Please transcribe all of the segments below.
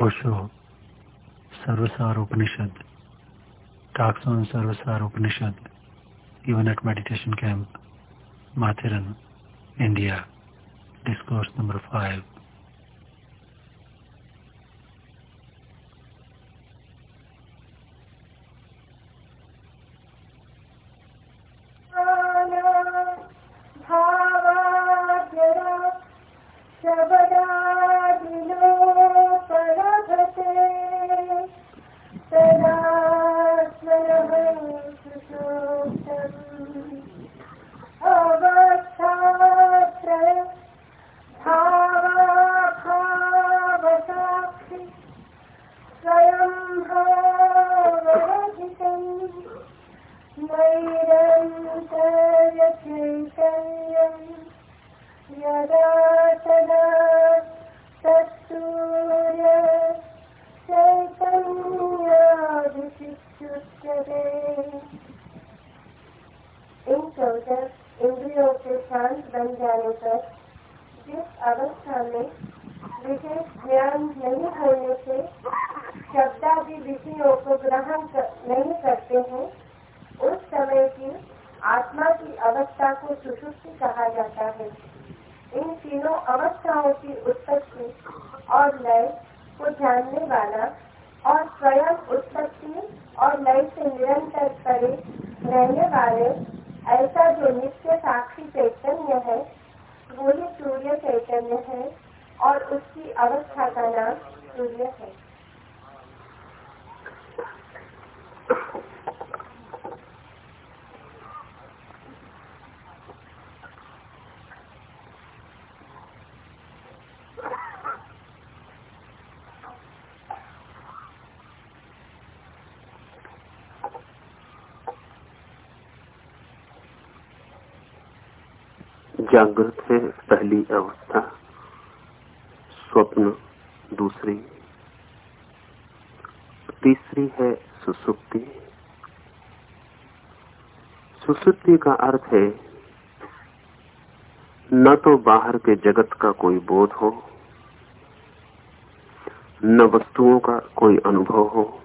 Osho, Sarvasar Upanishad, talks on Sarvasar Upanishad, even at meditation camp, Mathiran, India, discourse number 5. जागृत है पहली अवस्था, स्वप्न दूसरी। तीसरी है सुसुप्ति। सुसुप्ति का अर्थ है, न तो बाहर के जगत का कोई बोध हो, न वस्तुओं का कोई अनुभव हो,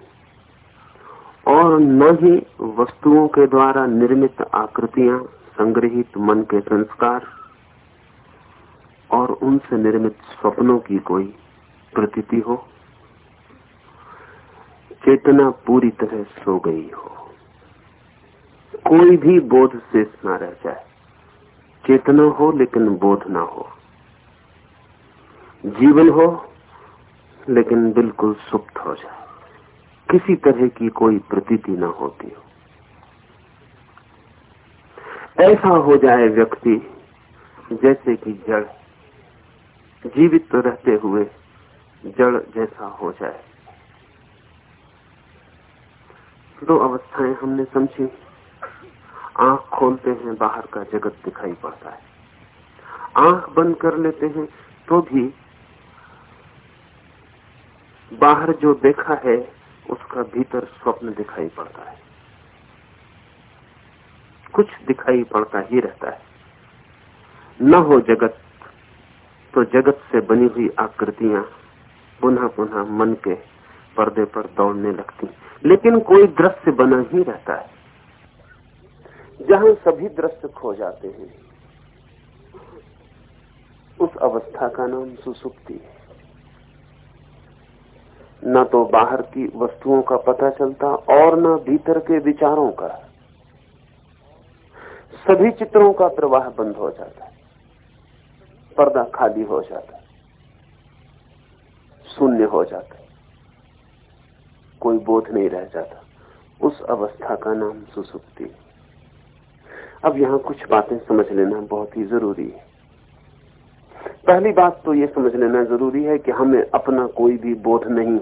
और न ही वस्तुओं के द्वारा निर्मित आकृतियाँ संग्रहित मन के संस्कार। और उनसे निर्मित स्वप्नों की कोई प्रतीति हो? चेतना पूरी तरह सो गई हो। कोई भी बोध शेष न रह जाए। चेतना हो लेकिन बोध ना हो। जीवन हो लेकिन बिल्कुल सुप्त हो जाए। किसी तरह की कोई प्रतीति ना होती हो। ऐसा हो जाए व्यक्ति जैसे कि जड़। जीवित रहते हुए जड़ जैसा हो जाए। दो अवस्थाएँ हमने समझी। आँख खोलते हैं, बाहर का जगत दिखाई पड़ता है। आँख बंद कर लेते हैं तो भी बाहर जो देखा है, उसका भीतर स्वप्न दिखाई पड़ता है। कुछ दिखाई पड़ता ही रहता है। न हो जगत तो जगत से बनी हुई आकृतियाँ पुनः पुनः मन के पर्दे पर दौड़ने लगती। लेकिन कोई दृश्य बना ही रहता है। जहाँ सभी दृश्य खो जाते हैं, उस अवस्था का नाम सुसुप्ति है। न तो बाहर की वस्तुओं का पता चलता और न भीतर के विचारों का। सभी चित्रों का प्रवाह बंद हो जाता है। पर्दा खाली हो जाता शून्य हो जाता कोई बोध नहीं रह जाता। उस अवस्था का नाम सुसुप्ति अब यहाँ कुछ बातें समझ लेना बहुत ही ज़रूरी है। पहली बात तो ये समझ लेना ज़रूरी है कि हमें अपना कोई भी बोध नहीं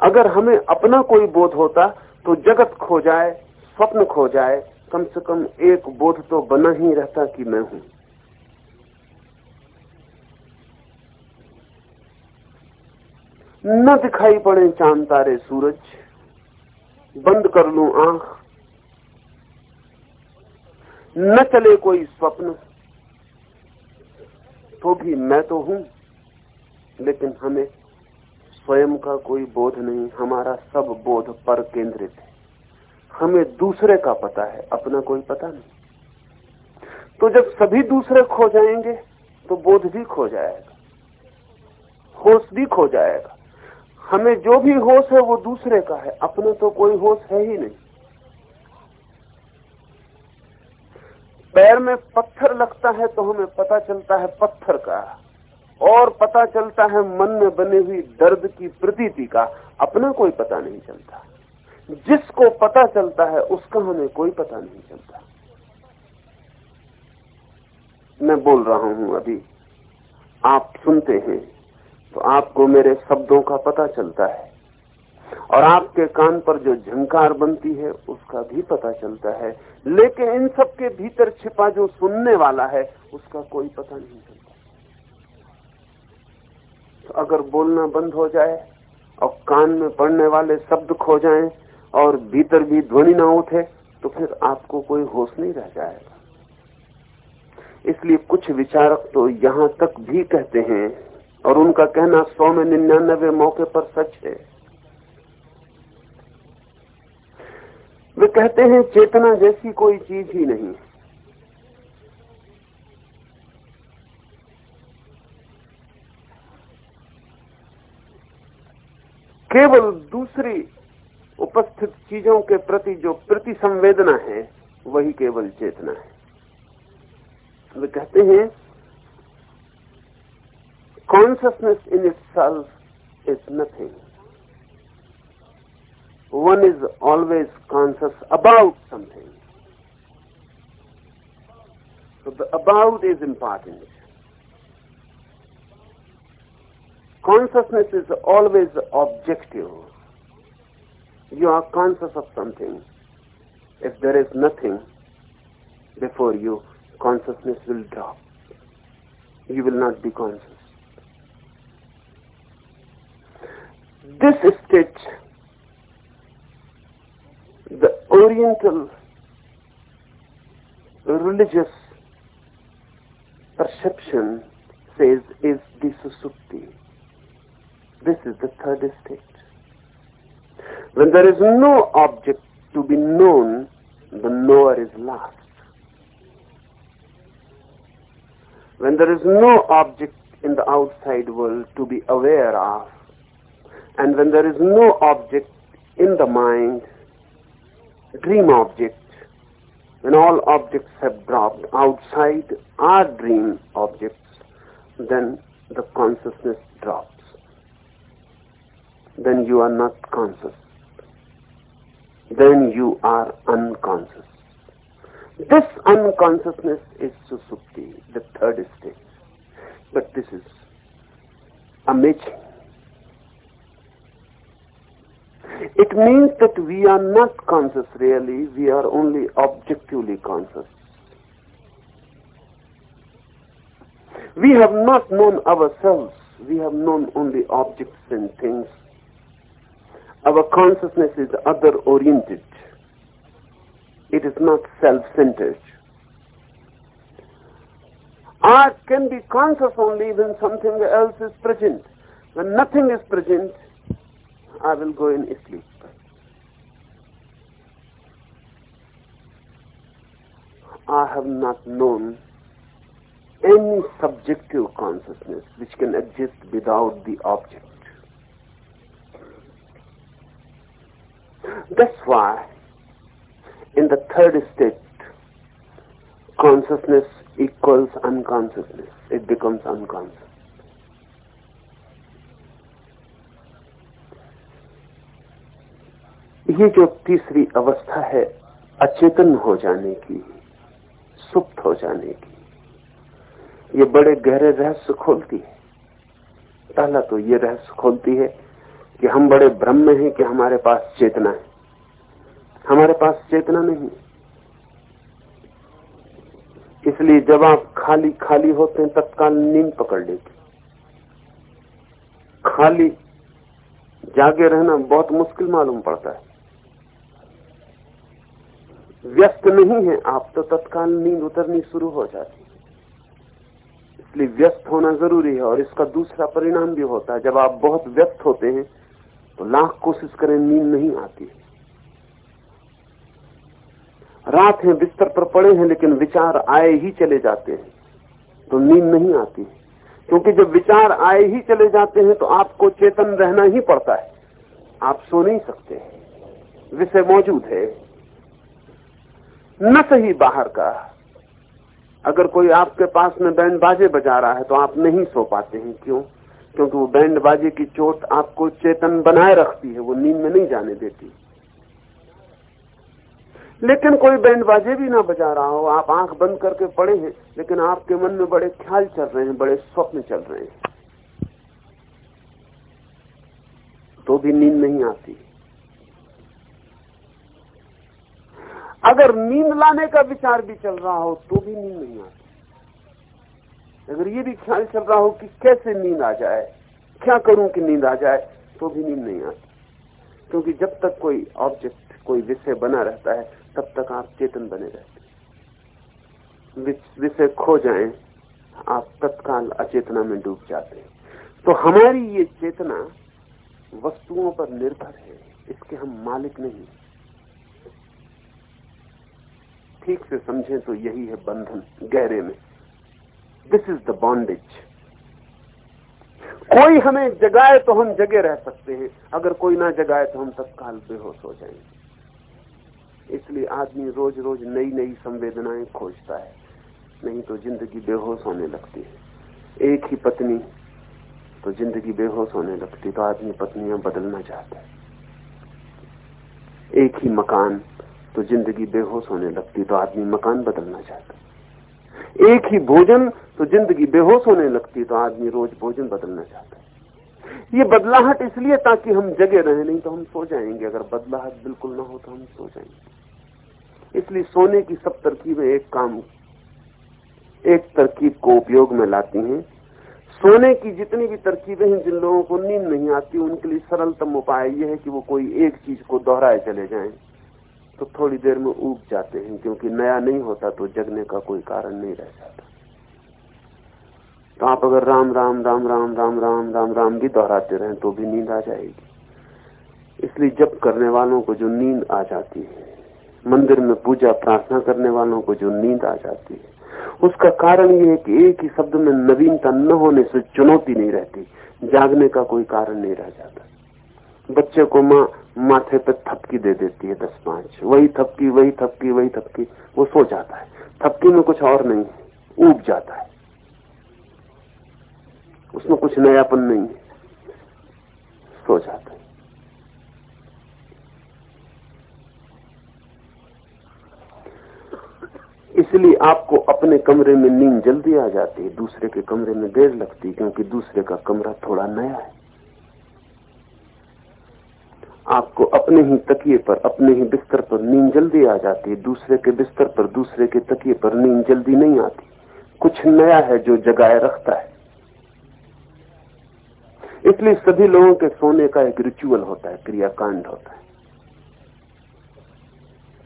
अगर हमें अपना कोई बोध होता तो जगत खो जाए, स्वप्न खो जाए, कम से कम एक बोध तो बना ही रहता कि मैं हूँ। न दिखाई पड़े चाँद तारे सूरज। बंद कर लू आँख। न चले कोई स्वप्न। तो भी मैं तो हूँ, लेकिन हमें स्वयं का कोई बोध नहीं, हमारा सब बोध पर केंद्रित है। हमें दूसरे का पता है, अपना कोई पता नहीं। तो जब सभी दूसरे खो जाएँगे तो बोध भी खो जाएगा, होश भी खो जाएगा। हमें जो भी होश है वो दूसरे का है। अपना तो कोई होश है ही नहीं। पैर में पत्थर लगता है तो हमें पता चलता है पत्थर का। और पता चलता है मन में बनी हुई दर्द की प्रतीति का। अपना कोई पता नहीं चलता। जिसको पता चलता है, उसका हमें कोई पता नहीं चलता। मैं बोल रहा हूँ अभी। आप सुनते हैं। तो आपको मेरे शब्दों का पता चलता है। और आपके कान पर जो झंकार बनती है, उसका भी पता चलता है। लेकिन इन सब के भीतर छिपा जो सुनने वाला है, उसका कोई पता नहीं चलता। तो अगर बोलना बंद हो जाए, और कान में पड़ने वाले शब्द खो जाएँ, और भीतर भी ध्वनि ना उठे तो फिर आपको कोई होश नहीं रह जाएगा। इसलिए कुछ विचारक तो यहाँ तक भी कहते हैं और उनका कहना सौ में निन्यानबे मौके पर सच है। वे कहते हैं, चेतना जैसी कोई चीज़ ही नहीं। केवल दूसरी उपस्थित चीज़ों के प्रति जो प्रति संवेदना है, वही केवल चेतना है। वे कहते हैं Consciousness in itself is nothing. One is always conscious about something. So the about is important. Consciousness is always objective. You are conscious of something. If there is nothing before you, consciousness will drop. You will not be conscious. This state, the Oriental religious perception says is the susupti. This is the third state. When there is no object to be known, the knower is lost. When there is no object in the outside world to be aware of, and when there is no object in the mind, dream object, when all objects have dropped outside are dream objects, then the consciousness drops then you are not conscious. Then you are unconscious. This unconsciousness is susupti, the third stage. But this is amazing. It means that we are not conscious really, we are only objectively conscious. We have not known ourselves, we have known only objects and things our consciousness is other oriented. It is not self centered. Art can be conscious only when something else is present. When nothing is present, I will go in sleep. I have not known any subjective consciousness which can exist without the object. That's why in the third state, consciousness equals unconsciousness. It becomes unconscious. ये जो तीसरी अवस्था है, अचेतन हो जाने की, सुप्त हो जाने की, ये बड़े गहरे रहस्य खोलती है। पहला तो ये रहस्य खोलती है कि हम बड़े भ्रम में हैं कि हमारे पास चेतना है। हमारे पास चेतना नहीं। इसलिए जब आप खाली खाली होते हैं, तत्काल नींद पकड़ लेती खाली जागे रहना बहुत मुश्किल मालूम पड़ता है। व्यस्त नहीं है, आप तो तत्काल नींद उतरनी शुरू हो जाती है। इसलिए व्यस्त होना ज़रूरी है और इसका दूसरा परिणाम भी होता है, जब आप बहुत व्यस्त होते हैं तो लाख कोशिश करें नींद नहीं आती रात है, बिस्तर पर पड़े हैं, लेकिन विचार आए ही चले जाते हैं तो नींद नहीं आती क्योंकि जब विचार आए ही चले जाते हैं तो आपको चेतन रहना ही पड़ता है। आप सो नहीं सकते। विषय मौजूद है। न सही बाहर का। अगर कोई आपके पास में बैंड बाजे बजा रहा है तो आप नहीं सो पाते हैं। क्यों? क्योंकि वो बैंड बाजे की चोट आपको चेतन बनाए रखती है, वो नींद में नहीं जाने देती। लेकिन कोई बैंड बाजे भी ना बजा रहा हो, आप आँख बंद करके पड़े हैं, लेकिन आपके मन में बड़े ख्याल चल रहे हैं, बड़े स्वप्न चल रहे हैं। तो भी नींद नहीं आती। अगर नींद लाने का विचार भी चल रहा हो तो भी नींद नहीं आती। अगर ये भी ख्याल चल रहा हो कि कैसे नींद आ जाए, क्या करूँ कि नींद आ जाए तो भी नींद नहीं आती। क्योंकि जब तक कोई ऑब्जेक्ट कोई विषय बना रहता है, तब तक आप चेतन बने रहते विषय खो जाए, आप तत्काल अचेतना में डूब जाते हैं। तो हमारी ये चेतना वस्तुओं पर निर्भर है, इसके हम मालिक नहीं। ठीक से समझें तो यही है बंधन गहरे में। दिस इज़ द बॉन्डेज कोई हमें जगाए तो हम जगे रह सकते हैं। अगर कोई ना जगाए तो हम तत्काल बेहोश हो जाएँगे। इसलिए आदमी रोज रोज नई नई संवेदनाएँ खोजता है। नहीं तो ज़िंदगी बेहोश होने लगती है। एक ही पत्नी तो ज़िंदगी बेहोश होने लगती तो आदमी पत्नियाँ बदलना चाहता है। एक ही मकान तो ज़िंदगी बेहोश होने लगती तो आदमी मकान बदलना चाहता एक ही भोजन तो ज़िंदगी बेहोश होने लगती तो आदमी रोज भोजन बदलना चाहता है। ये बदलाहट इसलिए ताकि हम जगे रहे, नहीं तो हम सो जाएँगे। अगर बदलाहट बिल्कुल ना हो तो हम सो जाएँगे। इसलिए सोने की सब तरकीबें एक काम, एक तरकीब को उपयोग में लाती हैं। सोने की जितनी भी तरकीबें हैं, जिन लोगों को नींद नहीं आती, उनके लिए सरलतम उपाय यह है कि वो कोई एक चीज़ को दोहराए चले जाएँ। तो थोड़ी देर में उग जाते हैं, क्योंकि नया नहीं होता तो जगने का कोई कारण नहीं रह जाता। तो आप अगर राम राम राम राम राम राम राम राम भी दोहराते रहें तो भी नींद आ जाएगी। इसलिए जब करने वालों को जो नींद आ जाती है, मंदिर में पूजा प्रार्थना करने वालों को जो नींद आ जाती है, उसका कारण यह है कि एक ही शब्द में नवीनता न होने से चुनौती नहीं रहती, जागने का कोई कारण नहीं रह जाता। बच्चे को माँ माथे पे थपकी दे देती है दस पाँच। वही थपकी वही थपकी वही थपकी। वो सो जाता है। थपकी में कुछ और नहीं है। ऊब जाता है। उसमें कुछ नयापन नहीं है। सो जाता है। इसलिए आपको अपने कमरे में नींद जल्दी आ जाती है। दूसरे के कमरे में देर लगती है, क्योंकि दूसरे का कमरा थोड़ा नया है। आपको अपने ही तकिए पर, अपने ही बिस्तर पर नींद जल्दी आ जाती है। दूसरे के बिस्तर पर, दूसरे के तकिए पर नींद जल्दी नहीं आती। कुछ नया है जो जगाए रखता है। इसलिए सभी लोगों के सोने का एक रिचुअल होता है, क्रियाकांड होता है।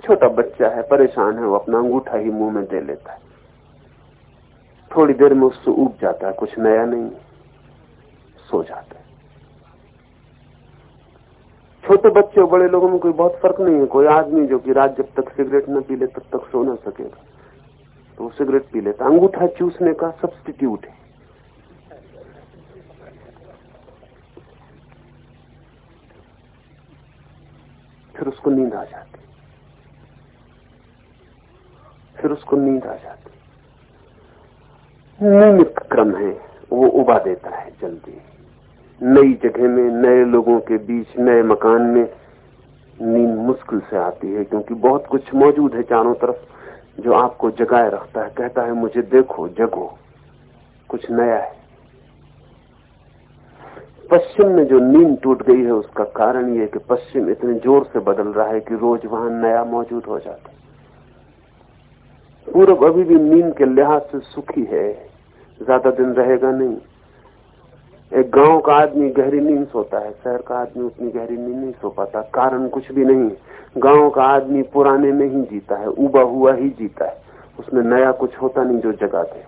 छोटा बच्चा है, परेशान है, वो अपना अंगूठा ही मुँह में दे लेता है। थोड़ी देर में उससे उग जाता है, कुछ नया नहीं, सो जाता है। छोटे बच्चे और बड़े लोगों में कोई बहुत फ़र्क नहीं है। कोई आदमी जो कि रात जब तक सिगरेट न पी ले, तब तक सो ना सकेगा तो सिगरेट पी लेता। अंगूठा चूसने का सब्सटीट्यूट है। फिर उसको नींद आ जाती। फिर उसको नींद आ जाती। नियमित क्रम है, वो उबा देता है जल्दी। नई जगह में, नए लोगों के बीच, नए मकान में नींद मुश्किल से आती है, क्योंकि बहुत कुछ मौजूद है चारों तरफ़ जो आपको जगाए रखता है। कहता है, मुझे देखो, जगो। कुछ नया है। पश्चिम में जो नींद टूट गई है, उसका कारण यह कि पश्चिम इतने ज़ोर से बदल रहा है कि रोज वहाँ नया मौजूद हो जाता है। पूर्व अभी भी नींद के लिहाज से सुखी है। ज़्यादा दिन रहेगा नहीं। एक गाँव का आदमी गहरी नींद सोता है, शहर का आदमी उतनी गहरी नींद नहीं सो पाता, कारण कुछ भी नहीं गाँव का आदमी पुराने में ही जीता है, उबा हुआ ही जीता है। उसमें नया कुछ होता नहीं जो जगा दे।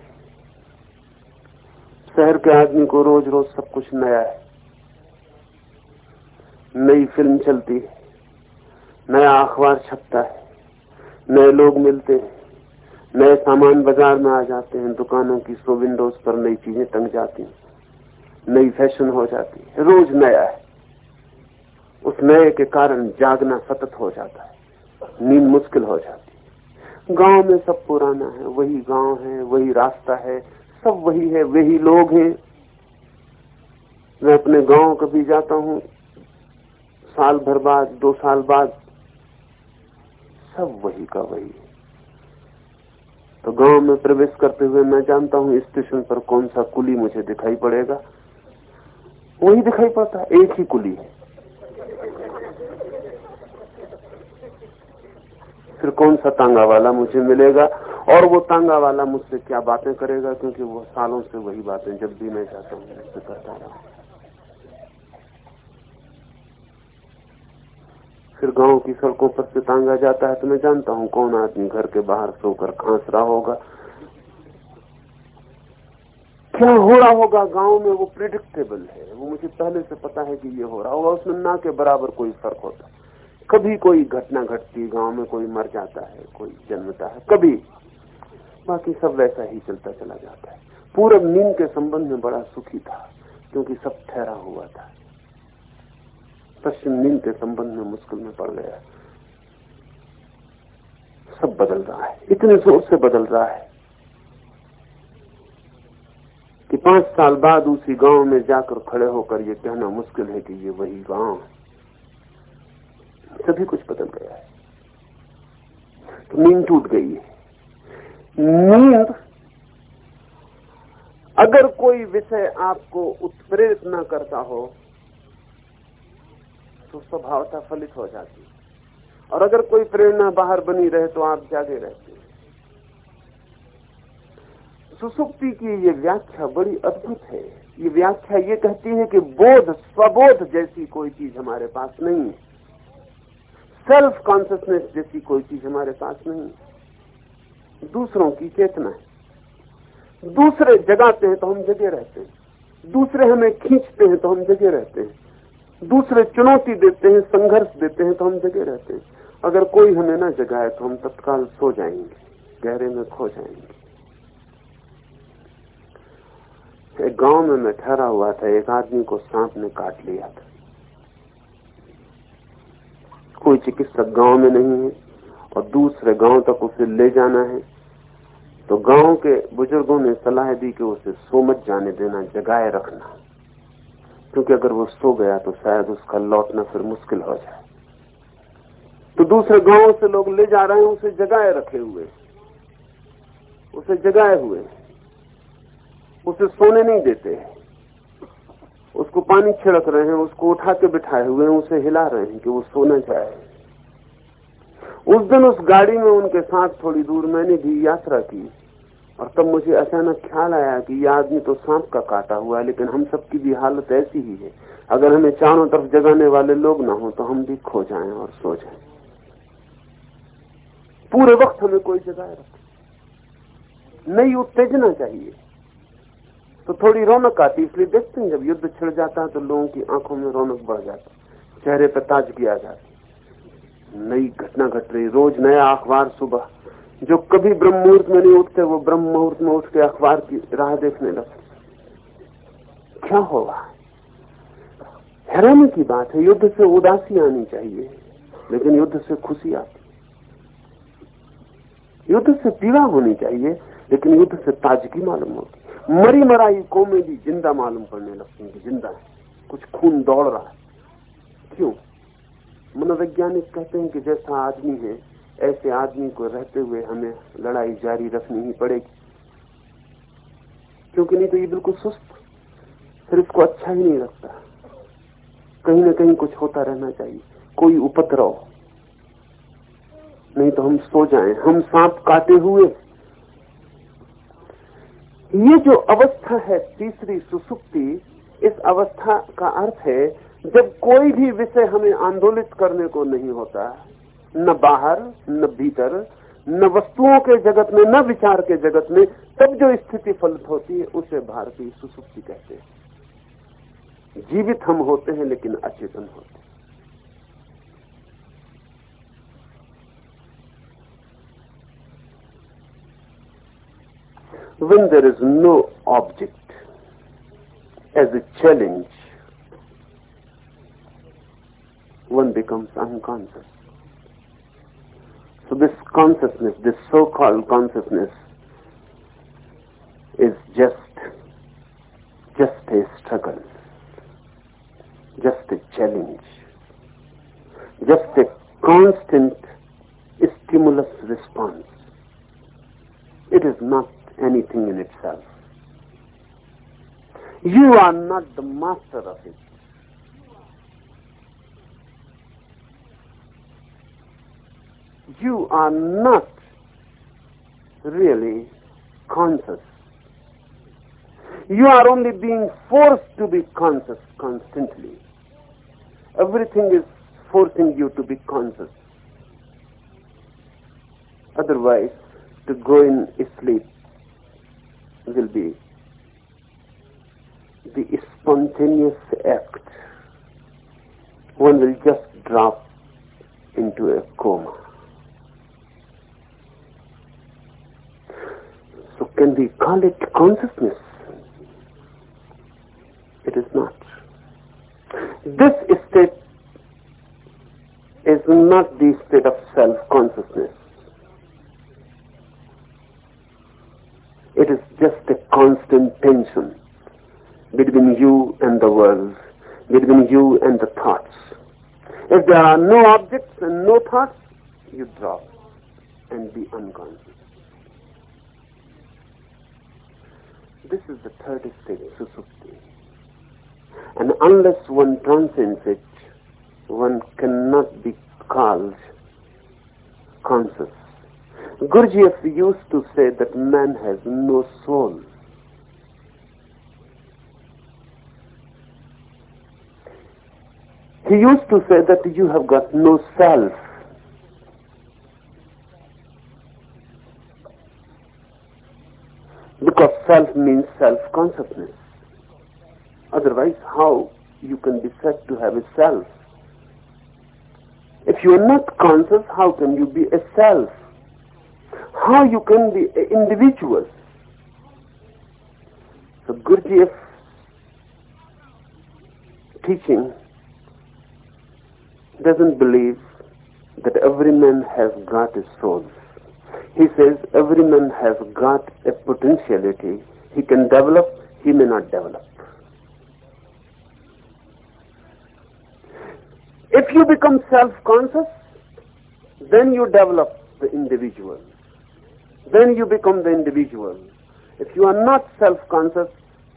शहर के आदमी को रोज रोज सब कुछ नया है। नई फ़िल्म चलती है, नया अखबार छपता है, नए लोग मिलते हैं, नए सामान बाज़ार में आ जाते हैं, दुकानों की शो विंडोज़ पर नई चीज़ें टंग जाती हैं। नई फ़ैशन हो जाती है, रोज नया है। उस नए के कारण जागना सतत हो जाता है, नींद मुश्किल हो जाती है। गाँव में सब पुराना है, वही गाँव है, वही रास्ता है, सब वही है, वही लोग हैं। मैं अपने गाँव कभी जाता हूँ, साल भर बाद, दो साल बाद, सब वही का वही है। तो गाँव में प्रवेश करते हुए मैं जानता हूँ स्टेशन पर कौन सा कुली मुझे दिखाई पड़ेगा। वही दिखाई पड़ता है, एक ही कुली है। फिर कौन सा तांगा वाला मुझे मिलेगा? और वो तांगा वाला मुझसे क्या बातें करेगा? क्योंकि वो सालों से वही बातें, जब भी मैं जाता हूँ, मुझसे करता रहा फिर गाँव की सड़कों पर से तांगा जाता है तो मैं जानता हूँ कौन आदमी घर के बाहर सोकर खांस रहा होगा। क्या हो रहा होगा, गाँव में वो प्रिडिक्टेबल है। वो मुझे पहले से पता है कि ये हो रहा होगा, उसमें ना के बराबर कोई फ़र्क होता कभी कोई घटना घटती, गाँव में कोई मर जाता है, कोई जन्मता है, कभी। बाकी सब वैसा ही चलता चला जाता है। पूरब नींद के संबंध में बड़ा सुखी था, क्योंकि सब ठहरा हुआ था। पश्चिम नींद के संबंध में मुश्किल में पड़ गया। सब बदल रहा है। इतने ज़ोर से बदल रहा है कि पाँच साल बाद उसी गाँव में जाकर खड़े होकर ये कहना मुश्किल है कि ये वही गाँव है। सभी कुछ बदल गया है। तो नींद टूट गई है। नींद, अगर कोई विषय आपको उत्प्रेरित न करता हो तो स्वभावता फलित हो जाती और अगर कोई प्रेरणा बाहर बनी रहे तो आप जागे रहते हैं। सुसुप्ति की ये व्याख्या बड़ी अद्भुत है। ये व्याख्या ये कहती है कि बोध, स्वबोध जैसी कोई चीज़ हमारे पास नहीं है। सेल्फ कॉन्सियसनेस जैसी कोई चीज़ हमारे पास नहीं दूसरों की चेतना है। दूसरे जगाते हैं तो हम जगे रहते हैं। दूसरे हमें खींचते हैं तो हम जगे रहते हैं। दूसरे चुनौती देते हैं, संघर्ष देते हैं तो हम जगे रहते हैं। अगर कोई हमें ना जगाए तो हम तत्काल सो जाएँगे, गहरे में खो जाएँगे। एक गाँव में मैं ठहरा हुआ था, एक आदमी को सांप ने काट लिया था। कोई चिकित्सक गाँव में नहीं है और दूसरे गाँव तक उसे ले जाना है। तो गाँव के बुज़ुर्गों ने सलाह दी कि उसे सो मत जाने देना, जगाए रखना। क्योंकि अगर वो सो गया तो शायद उसका लौटना फिर मुश्किल हो जाए। तो दूसरे गाँव से लोग ले जा रहे हैं, उसे जगाए रखे हुए। उसे जगाए हुए। उसे सोने नहीं देते। उसको पानी छिड़क रहे हैं, उसको उठा के बिठाए हुए हैं, उसे हिला रहे हैं कि वो सोना चाहे। उस दिन उस गाड़ी में उनके साथ थोड़ी दूर मैंने भी यात्रा की और तब मुझे अचानक ख्याल आया कि यह आदमी तो सांप का काटा हुआ है, लेकिन हम सबकी भी हालत ऐसी ही है। अगर हमें चारों तरफ़ जगाने वाले लोग ना हो तो हम भी खो जाएँ और सो जाएँ। पूरे वक्त हमें कोई जगाए रखे नई उत्तेजना चाहिए। तो थोड़ी रौनक आती इसलिए देखते हैं, जब युद्ध छिड़ जाता है तो लोगों की आँखों में रौनक बढ़ जाती चेहरे पर ताजगी आ जाती नई घटना घट रही रोज नया अखबार सुबह। जो कभी ब्रह्म मुहूर्त में नहीं उठते, वो ब्रह्म मुहूर्त में उठ के अखबार की राह देखने लगते क्या होगा? हैरानी की बात है, युद्ध से उदासी आनी चाहिए, लेकिन युद्ध से खुशी आती युद्ध से पीड़ा होनी चाहिए, लेकिन युद्ध से ताजगी मालूम होती मरी मराई कॉमेडी ज़िंदा मालूम पड़ने लगती है ज़िंदा है। कुछ खून दौड़ रहा है। क्यों? मनोवैज्ञानिक कहते हैं कि जैसा आदमी है, ऐसे आदमी को रहते हुए हमें लड़ाई जारी रखनी ही पड़ेगी। क्योंकि नहीं तो ये बिल्कुल सुस्त। फिर इसको अच्छा ही नहीं लगता। कहीं ना कहीं कुछ होता रहना चाहिए। कोई उपद्रव। नहीं तो हम सो जाएँ। हम सांप काटे हुए। ये जो अवस्था है, तीसरी सुसुप्ति, इस अवस्था का अर्थ है, जब कोई भी विषय हमें आंदोलित करने को नहीं होता, न बाहर, न भीतर, न वस्तुओं के जगत में, न विचार के जगत में, तब जो स्थिति फलित होती है, उसे भारतीय सुसुप्ति कहते हैं। जीवित हम होते हैं, लेकिन अचेतन होते हैं। When there is no object as a challenge, one becomes unconscious. So this consciousness, this so-called consciousness, is just just a struggle, just a challenge, just a constant stimulus response. It is not anything in itself. You are not the master of it. you are not really conscious. You are only being forced to be conscious constantly. Everything is forcing you to be conscious. Otherwise, to go in sleep will be the spontaneous act. One will just drop into a coma. So can we call it consciousness? It is not. This state is not the state of self-consciousness. It is just a constant tension between you and the world, between you and the thoughts. If there are no objects and no thoughts, you drop and be unconscious. This is the third stage, susupti. And unless one transcends it, one cannot be called conscious. Gurdjieff used to say that man has no soul. He used to say that you have got no self. Because self means self-consciousness. Otherwise, how you can be said to have a self? If you are not conscious, how can you be a self? How you can be an individual? So Gurdjieff teaching doesn't believe that every man has got a soul. He says every man has got a potentiality. He can develop, he may not develop. If you become self-conscious, then you develop the individual. Then you become the individual. If you are not self-conscious,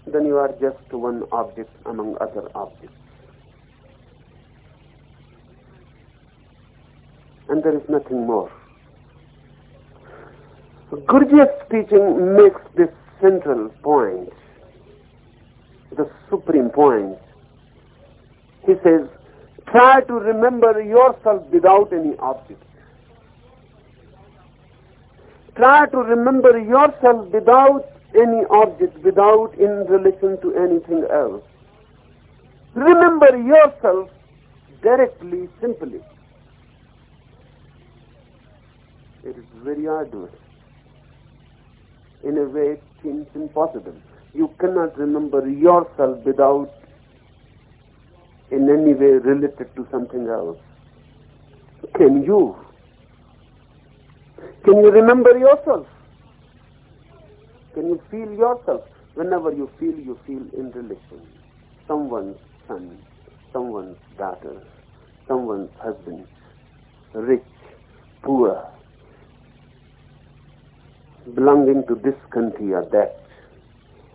then you are just one object among other objects. And there is nothing more. Gurdjieff's teaching makes this central point, the supreme point. He says, try to remember yourself without any object. Try to remember yourself without any object, without in relation to anything else. Remember yourself directly, simply. It is very arduous in a way it seems impossible. You cannot remember yourself without in any way related to something else. Can you? Can you remember yourself? Can you feel yourself? Whenever you feel, you feel in relation. Someone's son, someone's daughter, someone's husband, rich, poor, belonging to this country or that,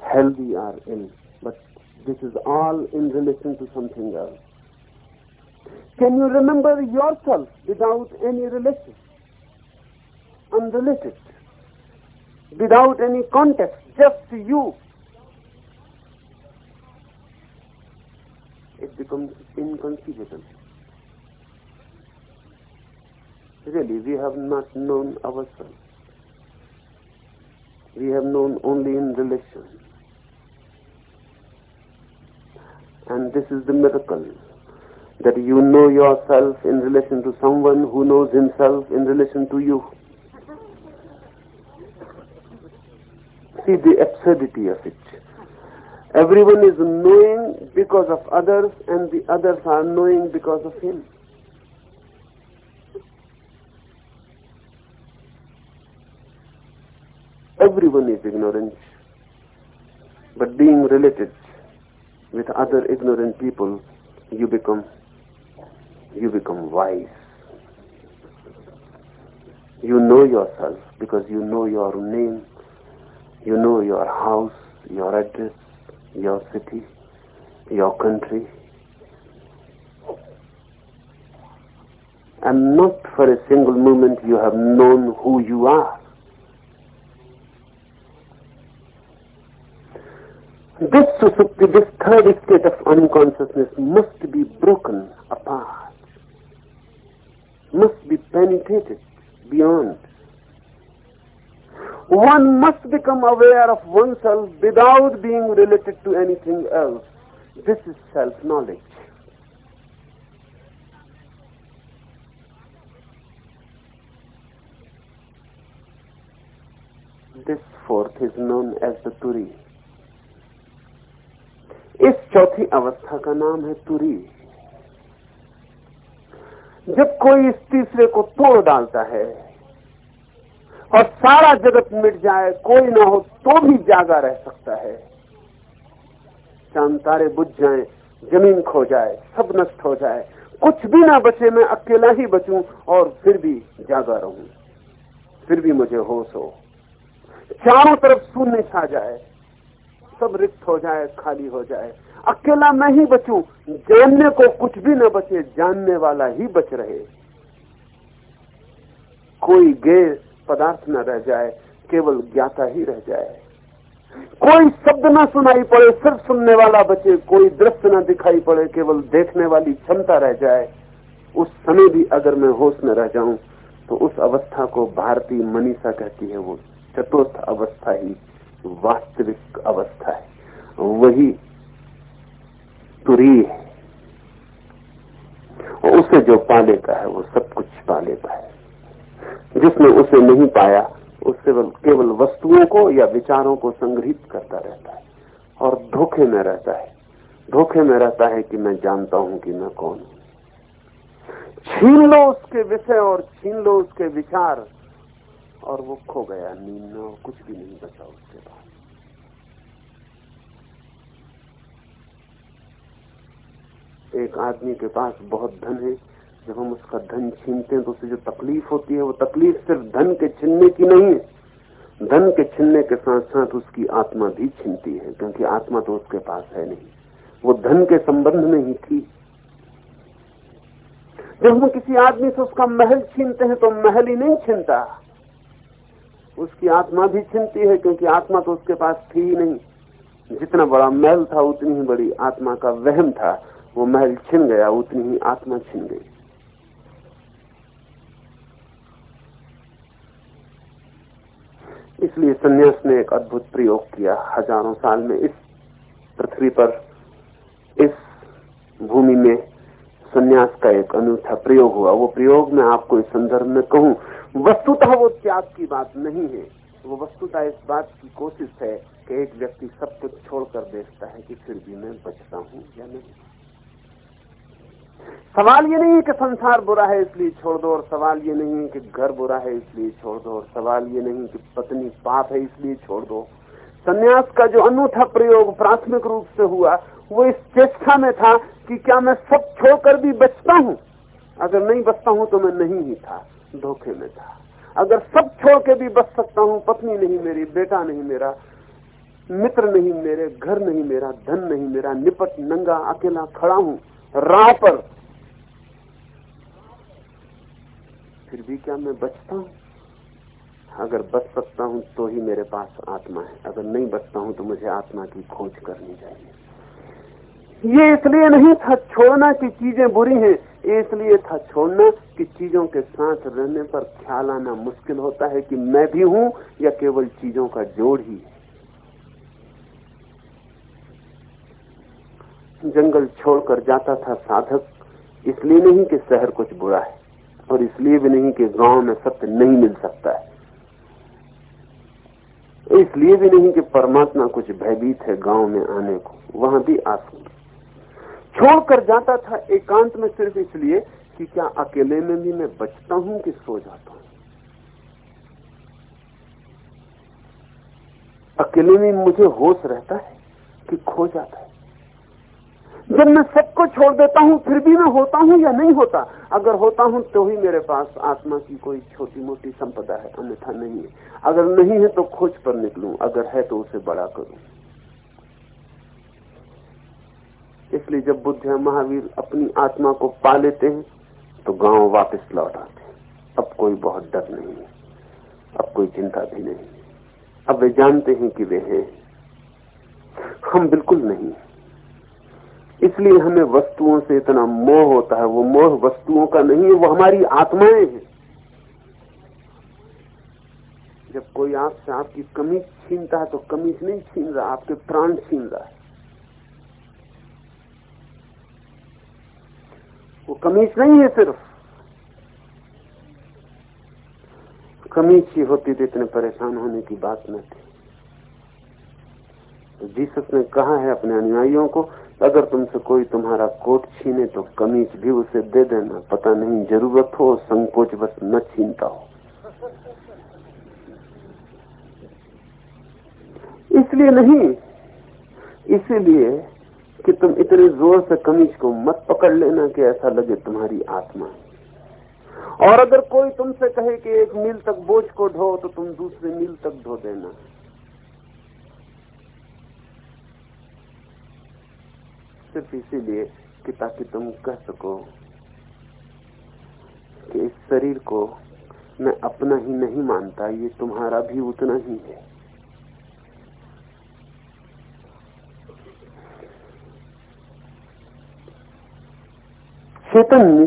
healthy or ill, but this is all in relation to something else. Can you remember yourself without any relation? Unrelated. Without any context, just you. It becomes inconceivable. Really, we have not known ourselves. We have known only in relation. And this is the miracle that you know yourself in relation to someone who knows himself in relation to you. See the absurdity of it. Everyone is knowing because of others and the others are knowing because of him. Everyone is ignorant. But being related with other ignorant people, you become you become wise. You know yourself because you know your name, you know your house, your address, your city, your country. And not for a single moment you have known who you are. This susukti, this third state of unconsciousness must be broken apart, must be penetrated beyond. One must become aware of oneself without being related to anything else. This is self-knowledge. This fourth is known as the Turi. इस चौथी अवस्था का नाम है तुरी। जब कोई इस तीसरे को तोड़ डालता है और सारा जगत मिट जाए, कोई ना हो तो भी जागा रह सकता है। चाँद तारे बुझ जाए, ज़मीन खो जाए, सब नष्ट हो जाए। कुछ भी ना बचे, मैं अकेला ही बचूं और फिर भी जागा रहूँ। फिर भी मुझे होश हो। चारों तरफ़ शून्य छा जाए। सब रिक्त हो जाए, खाली हो जाए। अकेला मैं ही बचूं, जानने को कुछ भी न बचे, जानने वाला ही बच रहे। कोई गैर पदार्थ न रह जाए, केवल ज्ञाता ही रह जाए। कोई शब्द न सुनाई पड़े, सिर्फ़ सुनने वाला बचे। कोई दृश्य न दिखाई पड़े, केवल देखने वाली क्षमता रह जाए। उस समय भी अगर मैं होश में रह जाऊँ तो उस अवस्था को भारतीय मनीषा कहती है, वो चतुर्थ अवस्था ही। वास्तविक अवस्था है। वही तुरी है। और उसे जो पा लेता है, वो सब कुछ पा लेता है। जिसने उसे नहीं पाया उससे केवल वस्तुओं को या विचारों को संग्रहित करता रहता है और धोखे में रहता है। धोखे में रहता है कि मैं जानता हूँ कि मैं कौन हूँ। छीन लो उसके विषय और छीन लो उसके विचार। और वो खो गया, नींद में और कुछ भी नहीं बचा उसके बाद एक आदमी के पास बहुत धन है, जब हम उसका धन छीनते हैं तो उसे जो तकलीफ़ होती है, वो तकलीफ़ सिर्फ़ धन के छीनने की नहीं है। धन के छीनने के साथ साथ उसकी आत्मा भी छीनती है, क्योंकि आत्मा तो उसके पास है नहीं। वो धन के संबंध में ही थी। जब हम किसी आदमी से उसका महल छीनते हैं तो महल ही नहीं छीनता। उसकी आत्मा भी छिनती है, क्योंकि आत्मा तो उसके पास थी ही नहीं। जितना बड़ा महल था, उतनी ही बड़ी आत्मा का वहम था। वो महल छिन गया, उतनी ही आत्मा छिन गई। इसलिए सन्यास ने एक अद्भुत प्रयोग किया हज़ारों साल में। इस पृथ्वी पर, इस भूमि में सन्यास का एक अनूठा प्रयोग हुआ। वो प्रयोग मैं आपको इस संदर्भ में कहूँ वस्तुतः वो त्याग की बात नहीं है। वो वस्तुतः इस बात की कोशिश है कि एक व्यक्ति सब कुछ छोड़कर देखता है कि फिर भी मैं बचता हूँ या नहीं। सवाल ये नहीं है कि संसार बुरा है इसलिए छोड़ दो, और सवाल ये नहीं है कि घर बुरा है इसलिए छोड़ दो, और सवाल ये नहीं कि पत्नी पाप है इसलिए छोड़ दो। सन्यास का जो अनूठा प्रयोग प्राथमिक रूप से हुआ, वो इस चेष्टा में था कि क्या मैं सब छोड़कर भी बचता हूँ? अगर नहीं बचता हूँ तो मैं नहीं ही था। धोखे में था। अगर सब छोड़ के भी बच सकता हूँ, पत्नी नहीं मेरी, बेटा नहीं मेरा, मित्र नहीं मेरे, घर नहीं मेरा, धन नहीं मेरा, निपट, नंगा, अकेला खड़ा हूँ, राह पर। फिर भी क्या मैं बचता हूँ? अगर बच सकता हूँ तो ही मेरे पास आत्मा है। अगर नहीं बचता हूँ तो मुझे आत्मा की खोज करनी चाहिए। ये इसलिए नहीं था छोड़ना की चीज़ें बुरी हैं इसलिए था छोड़ना कि चीज़ों के साथ रहने पर ख्याल आना मुश्किल होता है कि मैं भी हूँ या केवल चीज़ों का जोड़ ही है। जंगल छोड़कर जाता था साधक, इसलिए नहीं कि शहर कुछ बुरा है, और इसलिए भी नहीं कि गाँव में सत्य नहीं मिल सकता है। इसलिए भी नहीं कि परमात्मा कुछ भयभीत है गाँव में आने को, वहाँ भी आ सकते छोड़कर जाता था एकांत में सिर्फ़ इसलिए कि क्या अकेले में भी मैं बचता हूँ कि सो जाता हूँ? अकेले में मुझे होश रहता है कि खो जाता है। जब मैं सबको छोड़ देता हूँ, फिर भी मैं होता हूँ या नहीं होता? अगर होता हूँ तो ही मेरे पास आत्मा की कोई छोटी मोटी संपदा है, अन्यथा नहीं है। अगर नहीं है तो खोज पर निकलूं। अगर है तो उसे बड़ा करूँ। इसलिए जब बुद्ध महावीर अपनी आत्मा को पा लेते हैं तो गाँव वापस लौट आते हैं। अब कोई बहुत डर नहीं है, अब कोई चिंता भी नहीं अब वे जानते हैं कि वे हैं। हम बिल्कुल नहीं इसलिए हमें वस्तुओं से इतना मोह होता है। वो मोह वस्तुओं का नहीं है, वो हमारी आत्माएँ हैं। जब कोई आपसे आपकी कमी छीनता है तो कमी नहीं छीन रहा, आपके प्राण छीन रहा है। वो कमीज नहीं है सिर्फ़। कमीज ही होती तो इतने परेशान होने की बात न थी। तो जीसस ने कहा है अपने अनुयायियों को, अगर तुमसे कोई तुम्हारा कोट छीने तो कमीज भी उसे दे देना। पता नहीं ज़रूरत हो, संकोच बस न छीनता हो। इसलिए नहीं, इसीलिए कि तुम इतने ज़ोर से कमीज को मत पकड़ लेना कि ऐसा लगे तुम्हारी आत्मा। और अगर कोई तुमसे कहे कि एक मील तक बोझ को ढो तो तुम दूसरे मील तक ढो देना। सिर्फ़ इसीलिए कि ताकि तुम कह सको कि इस शरीर को मैं अपना ही नहीं मानता, ये तुम्हारा भी उतना ही है। चैतन्य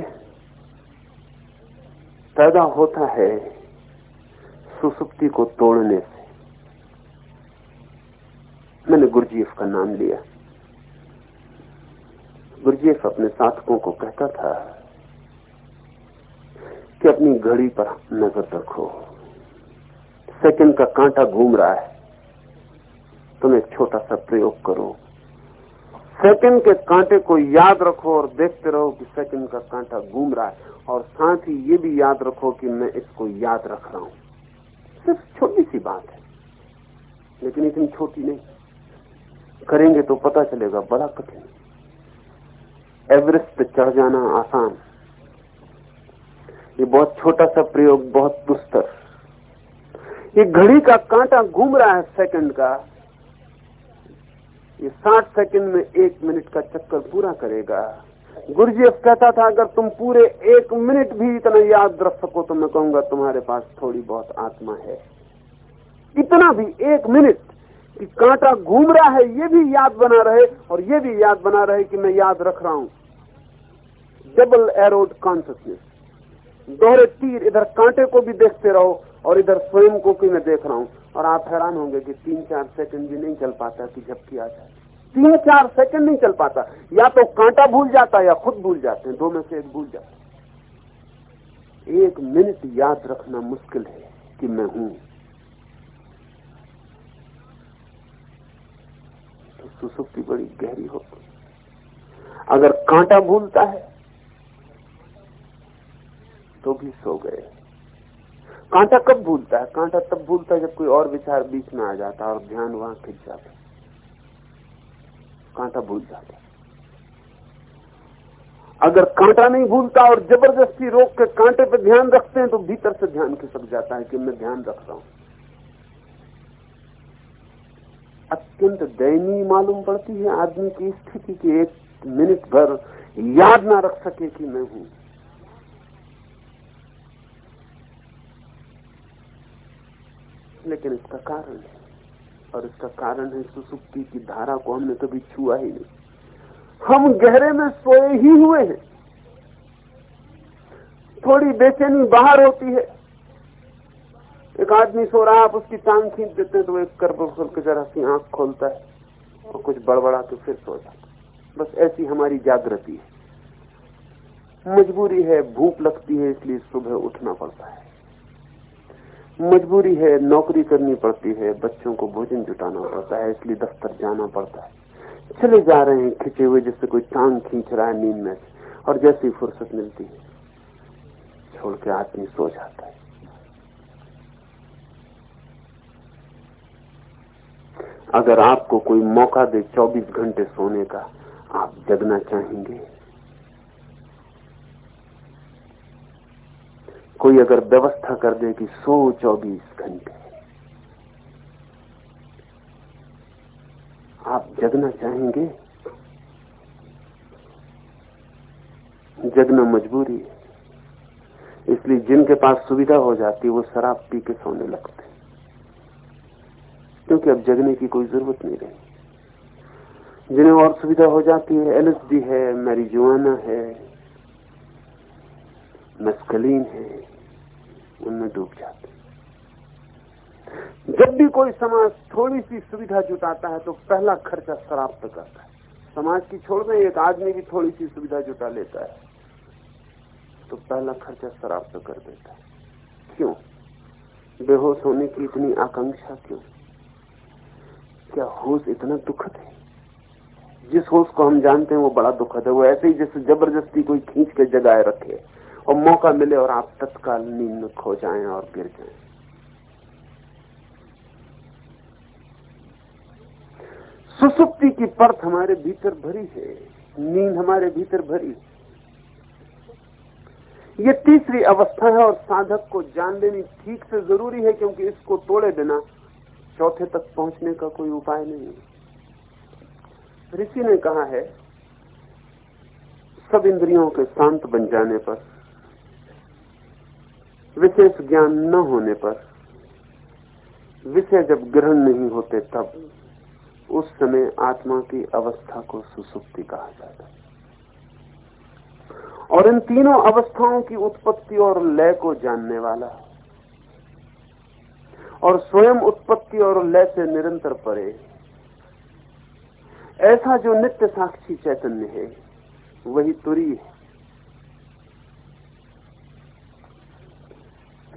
पैदा होता है सुसुप्ति को तोड़ने से। मैंने गुरजीफ का नाम लिया। गुरजेफ अपने साधकों को कहता था कि अपनी घड़ी पर नज़र रखो। सेकंड का कांटा घूम रहा है। तुम एक छोटा सा प्रयोग करो। सेकंड के कांटे को याद रखो और देखते रहो कि सेकंड का कांटा घूम रहा है। और साथ ही ये भी याद रखो कि मैं इसको याद रख रहा हूँ। सिर्फ़ छोटी सी बात है, लेकिन इतनी छोटी नहीं। करेंगे तो पता चलेगा, बड़ा कठिन। एवरेस्ट पे चढ़ जाना आसान। ये बहुत छोटा सा प्रयोग, बहुत दुस्तर। ये घड़ी का कांटा घूम रहा है सेकंड का ये साठ सेकंड में एक मिनट का चक्कर पूरा करेगा। गुरुजीएफ कहता था, अगर तुम पूरे एक मिनट भी इतना याद रख सको तो मैं कहूँगा, तुम्हारे पास थोड़ी बहुत आत्मा है। इतना भी एक मिनट कि कांटा घूम रहा है, ये भी याद बना रहे और ये भी याद बना रहे कि मैं याद रख रहा हूँ। डबल एरोड कॉन्सियसनेस दोहरे तीर इधर कांटे को भी देखते रहो और इधर स्वयं को भी मैं देख रहा हूँ। और आप हैरान होंगे कि तीन चार सेकंड भी नहीं चल पाता कि झपकी आ जाए। तीन चार सेकंड नहीं चल पाता। या तो कांटा भूल जाता या खुद भूल जाते हैं, दो में से एक भूल जाता एक मिनट याद रखना मुश्किल है कि मैं हूँ। तो सुसुप्ति बड़ी गहरी होती अगर कांटा भूलता है तो भी सो गए। कांटा कब भूलता है? कांटा तब भूलता है जब कोई और विचार बीच में आ जाता है और ध्यान वहाँ खिंच जाता कांटा भूल जाता अगर कांटा नहीं भूलता और ज़बरदस्ती रोक के कांटे पे ध्यान रखते हैं तो भीतर से ध्यान खिसक जाता है कि मैं ध्यान रख रहा हूँ। अत्यंत दयनीय मालूम पड़ती है आदमी की स्थिति की एक मिनट भर याद ना रख सके कि मैं हूँ। लेकिन इसका कारण है। और इसका कारण है सुसुप्ति की धारा को हमने कभी छुआ ही नहीं। हम गहरे में सोए ही हुए हैं। थोड़ी बेचैनी बाहर होती है। एक आदमी सो रहा है आप उसकी टांग खींच देते हैं तो एक कर खोल के जरा सी आँख खोलता है और कुछ बड़बड़ा के फिर सो जाता बस ऐसी हमारी जागृति है। मजबूरी है, भूख लगती है, इसलिए सुबह उठना पड़ता है। मजबूरी है, नौकरी करनी पड़ती है, बच्चों को भोजन जुटाना पड़ता है, इसलिए दफ्तर जाना पड़ता है। चले जा रहे हैं खिंचे हुए जैसे कोई टांग खींच रहा है नींद में और जैसी फुर्सत मिलती है, छोड़ के आदमी सो जाता है। अगर आपको कोई मौका दे 24 घंटे सोने का, आप जगना चाहेंगे। कोई अगर व्यवस्था कर दे कि सो 24 घंटे। आप जगना चाहेंगे? जगना मजबूरी है। इसलिए जिनके पास सुविधा हो जाती है, वो शराब पी के सोने लगते क्योंकि अब जगने की कोई ज़रूरत नहीं रही। जिन्हें और सुविधा हो जाती है, एलएसडी है, मैरिजुआना है मस्कलीन है, उनमें डूब जाते जब भी कोई समाज थोड़ी सी सुविधा जुटाता है तो पहला खर्चा शराब पे करता है। समाज की छोड़ में एक आदमी भी थोड़ी सी सुविधा जुटा लेता है तो पहला खर्चा शराब पे कर देता है। क्यों? बेहोश होने की इतनी आकांक्षा क्यों? क्या होश इतना दुखद है? जिस होश को हम जानते हैं, वो बड़ा दुखद है। वो ऐसे ही जैसे ज़बरदस्ती कोई खींच के जगाए रखे। और मौका मिले और आप तत्काल नींद में खो जाएँ और गिर जाएँ। सुसुप्ति की परत हमारे भीतर भरी है। नींद हमारे भीतर भरी। ये तीसरी अवस्था है और साधक को जान लेनी ठीक से ज़रूरी है क्योंकि इसको तोड़े बिना चौथे तक पहुँचने का कोई उपाय नहीं ऋषि ने कहा है, सब इंद्रियों के शांत बन जाने पर विशेष ज्ञान न होने पर, विषय जब ग्रहण नहीं होते तब, उस समय आत्मा की अवस्था को सुसुप्ति कहा जाता है। और इन तीनों अवस्थाओं की उत्पत्ति और लय को जानने वाला, और स्वयं उत्पत्ति और लय से निरंतर परे, ऐसा जो नित्य साक्षी चैतन्य है, वही तुरी है।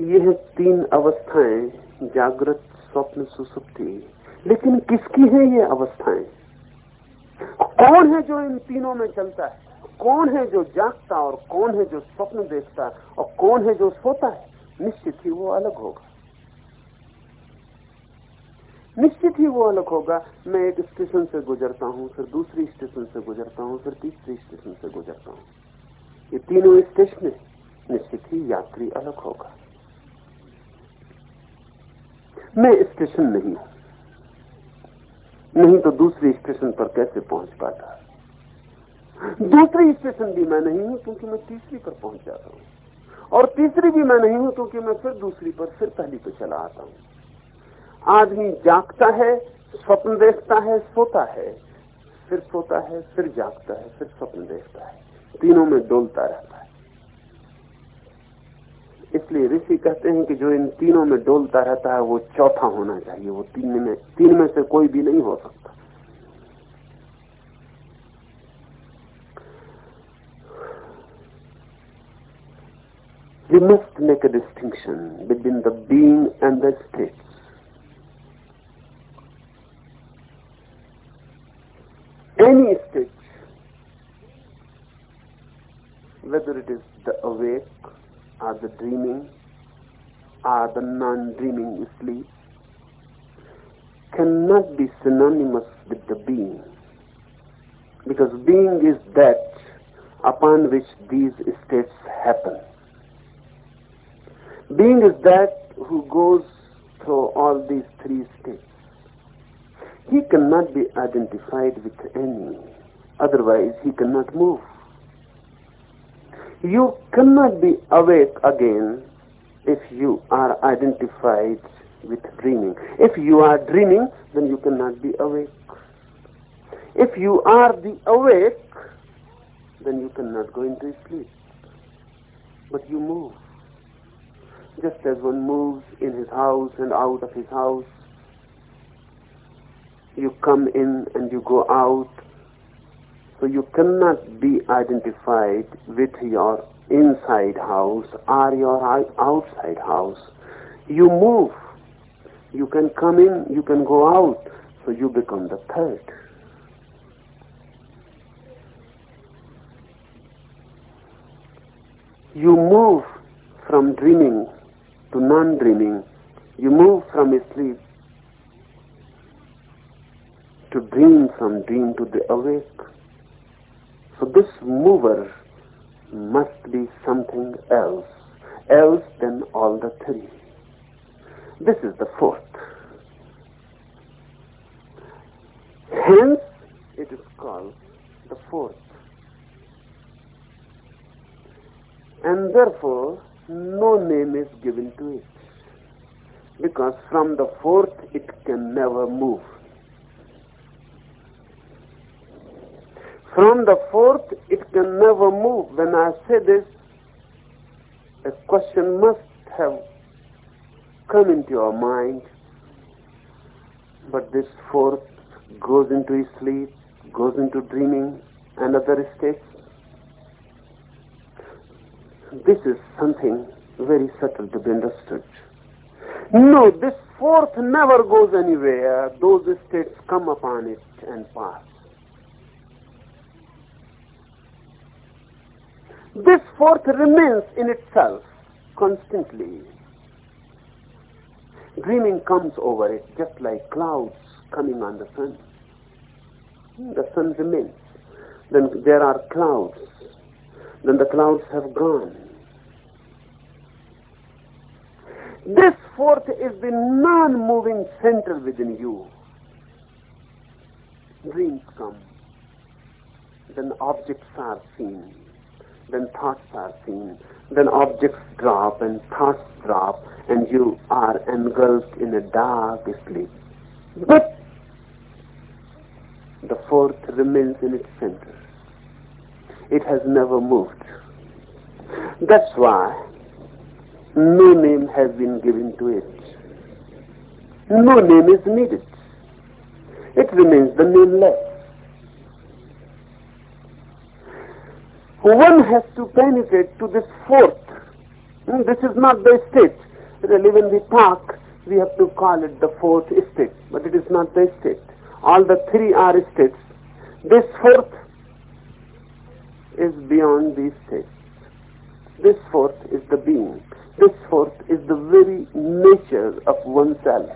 ये है तीन अवस्थाएँ जागृत, स्वप्न, सुसुप्ति। लेकिन किसकी है ये अवस्थाएँ? कौन है जो इन तीनों में चलता है? कौन है जो जागता और कौन है जो स्वप्न देखता और कौन है जो सोता है? निश्चित ही वो अलग होगा। निश्चित ही वो अलग होगा। मैं एक स्टेशन से गुजरता हूँ, फिर दूसरी स्टेशन से गुजरता हूँ, फिर तीसरी स्टेशन से गुजरता हूँ। ये तीनों स्टेशन निश्चित ही यात्री अलग होगा। मैं स्टेशन नहीं नहीं तो दूसरे स्टेशन पर कैसे पहुँच पाता? दूसरी स्टेशन भी मैं नहीं हूँ क्योंकि मैं तीसरी पर पहुँच जाता हूँ। और तीसरी भी मैं नहीं हूँ क्योंकि मैं फिर दूसरी पर, फिर पहली पर चला आता हूँ। आदमी जागता है, स्वप्न देखता है, सोता है। फिर सोता है, फिर जागता है, फिर स्वप्न देखता है। तीनों में डोलता रहता इसलिए ऋषि कहते हैं कि जो इन तीनों में डोलता रहता है, वो चौथा होना चाहिए। वो तीन में तीन में से कोई भी नहीं हो सकता। We must make a distinction between the being and the state any stage whether it is the awake are the dreaming, are the non-dreaming sleep, cannot be synonymous with the being. Because being is that upon which these states happen. Being is that who goes through all these three states. He cannot be identified with any, otherwise he cannot move. You cannot be awake again if you are identified with dreaming. If you are dreaming, then you cannot be awake. If you are the awake, then you cannot go into sleep. but you move. Just as one moves in his house and out of his house, you come in and you go out, so you cannot be identified with your inside house or your outside house. You move. You can come in, you can go out, so you become the third. You move from dreaming to non-dreaming. You move from sleep to dream, from dream to the awake. So this mover must be something else, else than all the three. This is the fourth. Hence, it is called the fourth. And therefore, no name is given to it. Because from the fourth, it can never move. From the fourth, it can never move. When I say this, a question must have come into your mind. But this fourth goes into sleep, goes into dreaming and other states. This is something very subtle to be understood. No, this fourth never goes anywhere. Those states come upon it and pass. This fourth remains in itself constantly. Dreaming comes over it just like clouds coming on the sun. The sun remains. Then there are clouds. Then the clouds have gone. This fourth is the non-moving center within you. Dreams come. Then objects are seen. Then thoughts are seen. Then objects drop and thoughts drop and you are engulfed in a dark sleep. But the fourth remains in its center. It has never moved. That's why no name has been given to it. No name is needed. It remains the nameless. One has to penetrate to this fourth. Hmm, this is not the state. Really, when we talk, we have to call it the fourth state, but it is not the state. All the three are states. This fourth is beyond these states. This fourth is the being. This fourth is the very nature of oneself.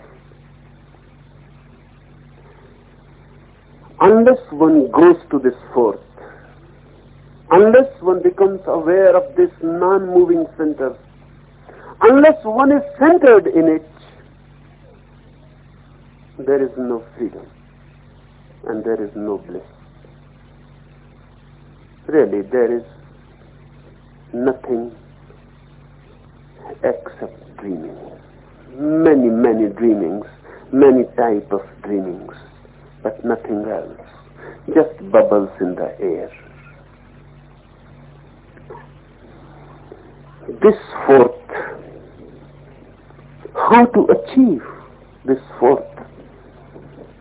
Unless one goes to this fourth, unless one becomes aware of this non-moving center, unless one is centered in it, there is no freedom and there is no bliss. Really, there is nothing except dreaming. Many, many dreamings, many type of dreamings, but nothing else. Just bubbles in the air. This fourth, how to achieve this fourth,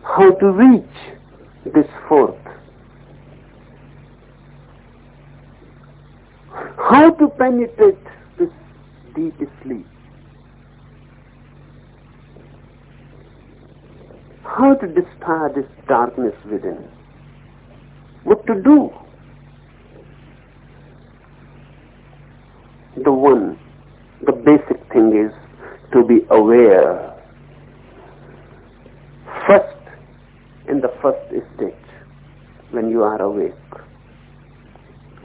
how to reach this fourth, how to penetrate this deep sleep. How to dispel this darkness within? What to do? The one, the basic thing is to be aware. First, in the first stage, when you are awake,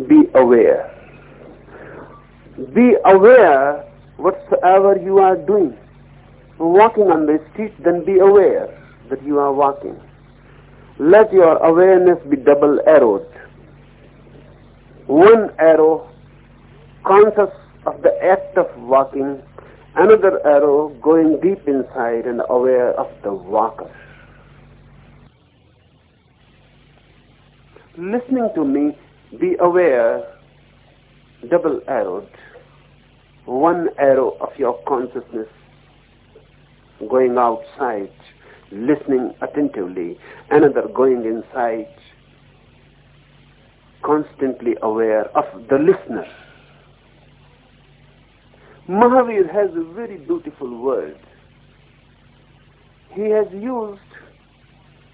be aware be aware whatsoever you are doing. Walking on the street, then be aware that you are walking. Let your awareness be double arrowed. One arrow conscious of the act of walking, another arrow going deep inside and aware of the walker. Listening to me, be aware double arrowed. one arrow of your consciousness going outside, listening attentively, another going inside, constantly aware of the listener. Mahavir has a very beautiful word. He has used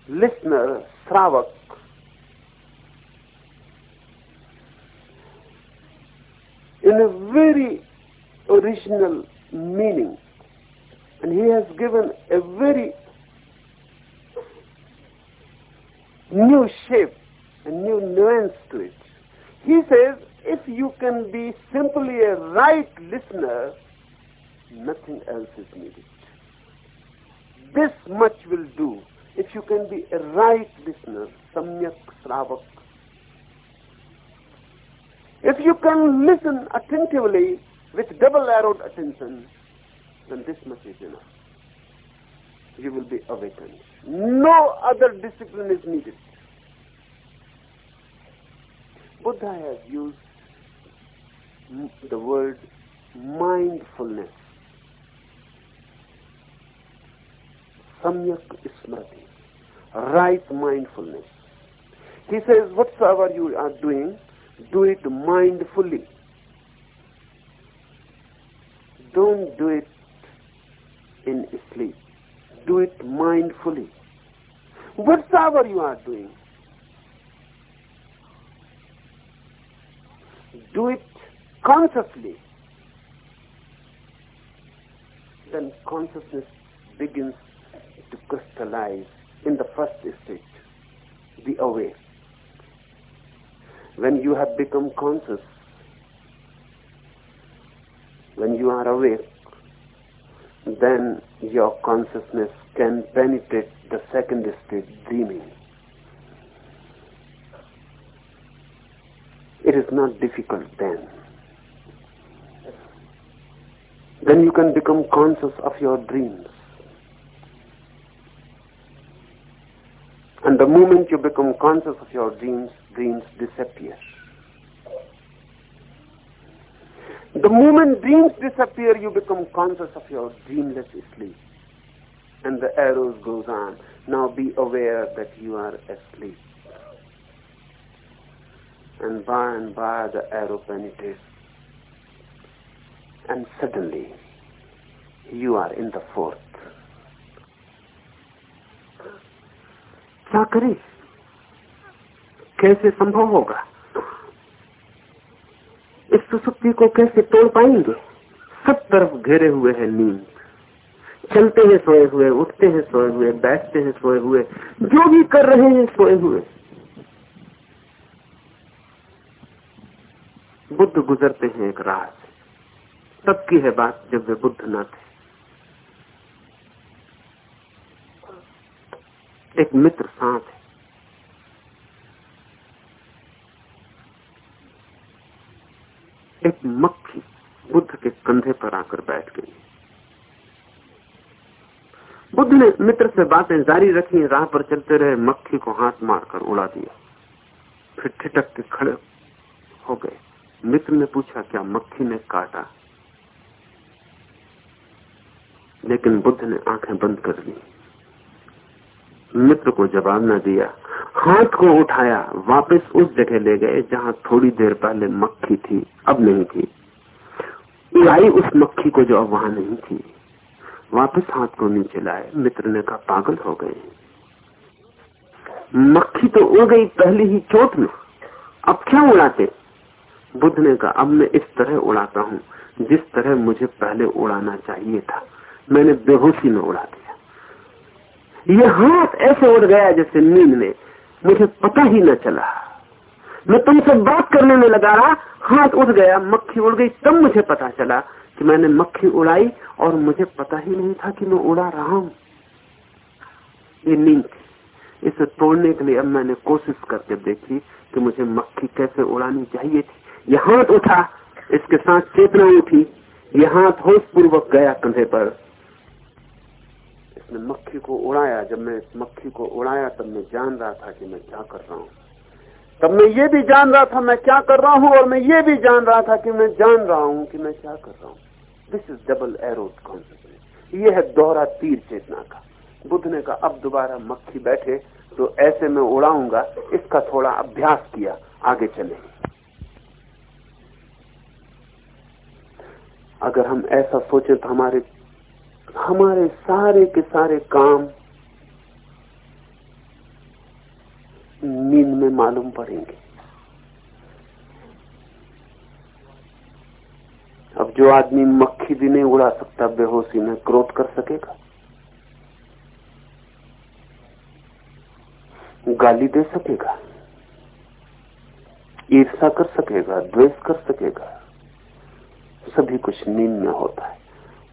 listener, Sravak, in a very original meaning. And he has given a very new shape, a new nuance to it. He says, if you can be simply a right listener, nothing else is needed. This much will do. If you can be a right listener, samyak sravak, if you can listen attentively with double-arrowed attention, then this much is enough. You will be awakened. No other discipline is needed. Buddha has used the word mindfulness. Samyak Smriti. Right mindfulness. He says, whatsoever you are doing, do it mindfully. Don't do it in sleep. Do it mindfully. Whatever you are doing, do it consciously. Then consciousness begins to crystallize in the first stage, the awake when you have become conscious, when you are awake, then your consciousness can penetrate the second stage, dreaming. It is not difficult then. Then you can become conscious of your dreams. And the moment you become conscious of your dreams, dreams disappear. The moment dreams disappear, you become conscious of your dreamless sleep. And the arrows goes on. Now be aware that you are asleep. And by and by the arrow penetrates. And suddenly, you are in the fourth. क्या करें? कैसे संभव होगा? इस सुसुप्ति को कैसे तोड़ पाएँगे? सब तरफ़ घेरे हुए हैं नींद। चलते हैं सोए हुए, उठते हैं सोए हुए, बैठते हैं सोए हुए, जो भी कर रहे हैं सोए हुए। बुद्ध गुजरते हैं एक से तब की है बात जब वे बुद्ध न थे। एक मित्र सांप है। एक मक्खी बुद्ध के कंधे पर आकर बैठ गई। बुद्ध ने मित्र से बातें जारी रखी, राह पर चलते रहे, मक्खी को हाथ मारकर उड़ा दिया। फिर ठिटक के खड़े हो गए। मित्र ने पूछा, क्या मक्खी ने काटा? लेकिन बुद्ध ने आँखें बंद कर ली। मित्र को जवाब न दिया, हाथ को उठाया, वापस उस जगह ले गए जहाँ थोड़ी देर पहले मक्खी थी, अब नहीं थी। उड़ाई उस मक्खी को जो अब वहाँ नहीं थी। वापस हाथ को नीचे लाए, मित्र ने कहा, पागल हो गए मक्खी तो उड़ गई पहले ही चोट में, अब क्या उड़ाते? बुद्ध ने कहा, अब मैं इस तरह उड़ाता हूँ, जिस तरह मुझे पहले उड़ाना चाहिए था। मैंने बेहोशी में उड़ा दिया। ये हाथ ऐसे उड़ गया जैसे नींद में। मुझे पता ही न चला। मैं तुमसे बात करने में लगा रहा, हाथ उड़ गया, मक्खी उड़ गई, तब मुझे पता चला कि मैंने मक्खी उड़ाई और मुझे पता ही नहीं था कि मैं उड़ा रहा हूँ। ये नींद थी। इसे तोड़ने के लिए अब मैंने कोशिश करके देखी कि मुझे मक्खी कैसे उड़ानी चाहिए थी। यह हाथ उठा, इसके साथ चेतना उठी। यह हाथ होश पूर्वक गया कंधे पर। इसने मक्खी को उड़ाया। जब मैं इस मक्खी को उड़ाया, तब मैं जान रहा था कि मैं क्या कर रहा हूँ। तब मैं ये भी जान रहा था मैं क्या कर रहा हूँ और मैं ये भी जान रहा था कि मैं जान रहा हूँ कि मैं क्या कर रहा हूँ। दिस इज़ डबल कॉन्सेप्ट ये है दोहरा तीर चेतना का। बुद्ध ने कहा, अब दोबारा मक्खी बैठे तो ऐसे में उड़ाऊँगा। इसका थोड़ा अभ्यास किया, आगे चले। अगर हम ऐसा सोचे तो हमारे हमारे सारे के सारे काम नींद में मालूम पड़ेंगे। अब जो आदमी मक्खी भी नहीं उड़ा सकता, बेहोशी में क्रोध कर सकेगा? गाली दे सकेगा? ईर्षा कर सकेगा? द्वेष कर सकेगा? सभी कुछ नींद में होता है।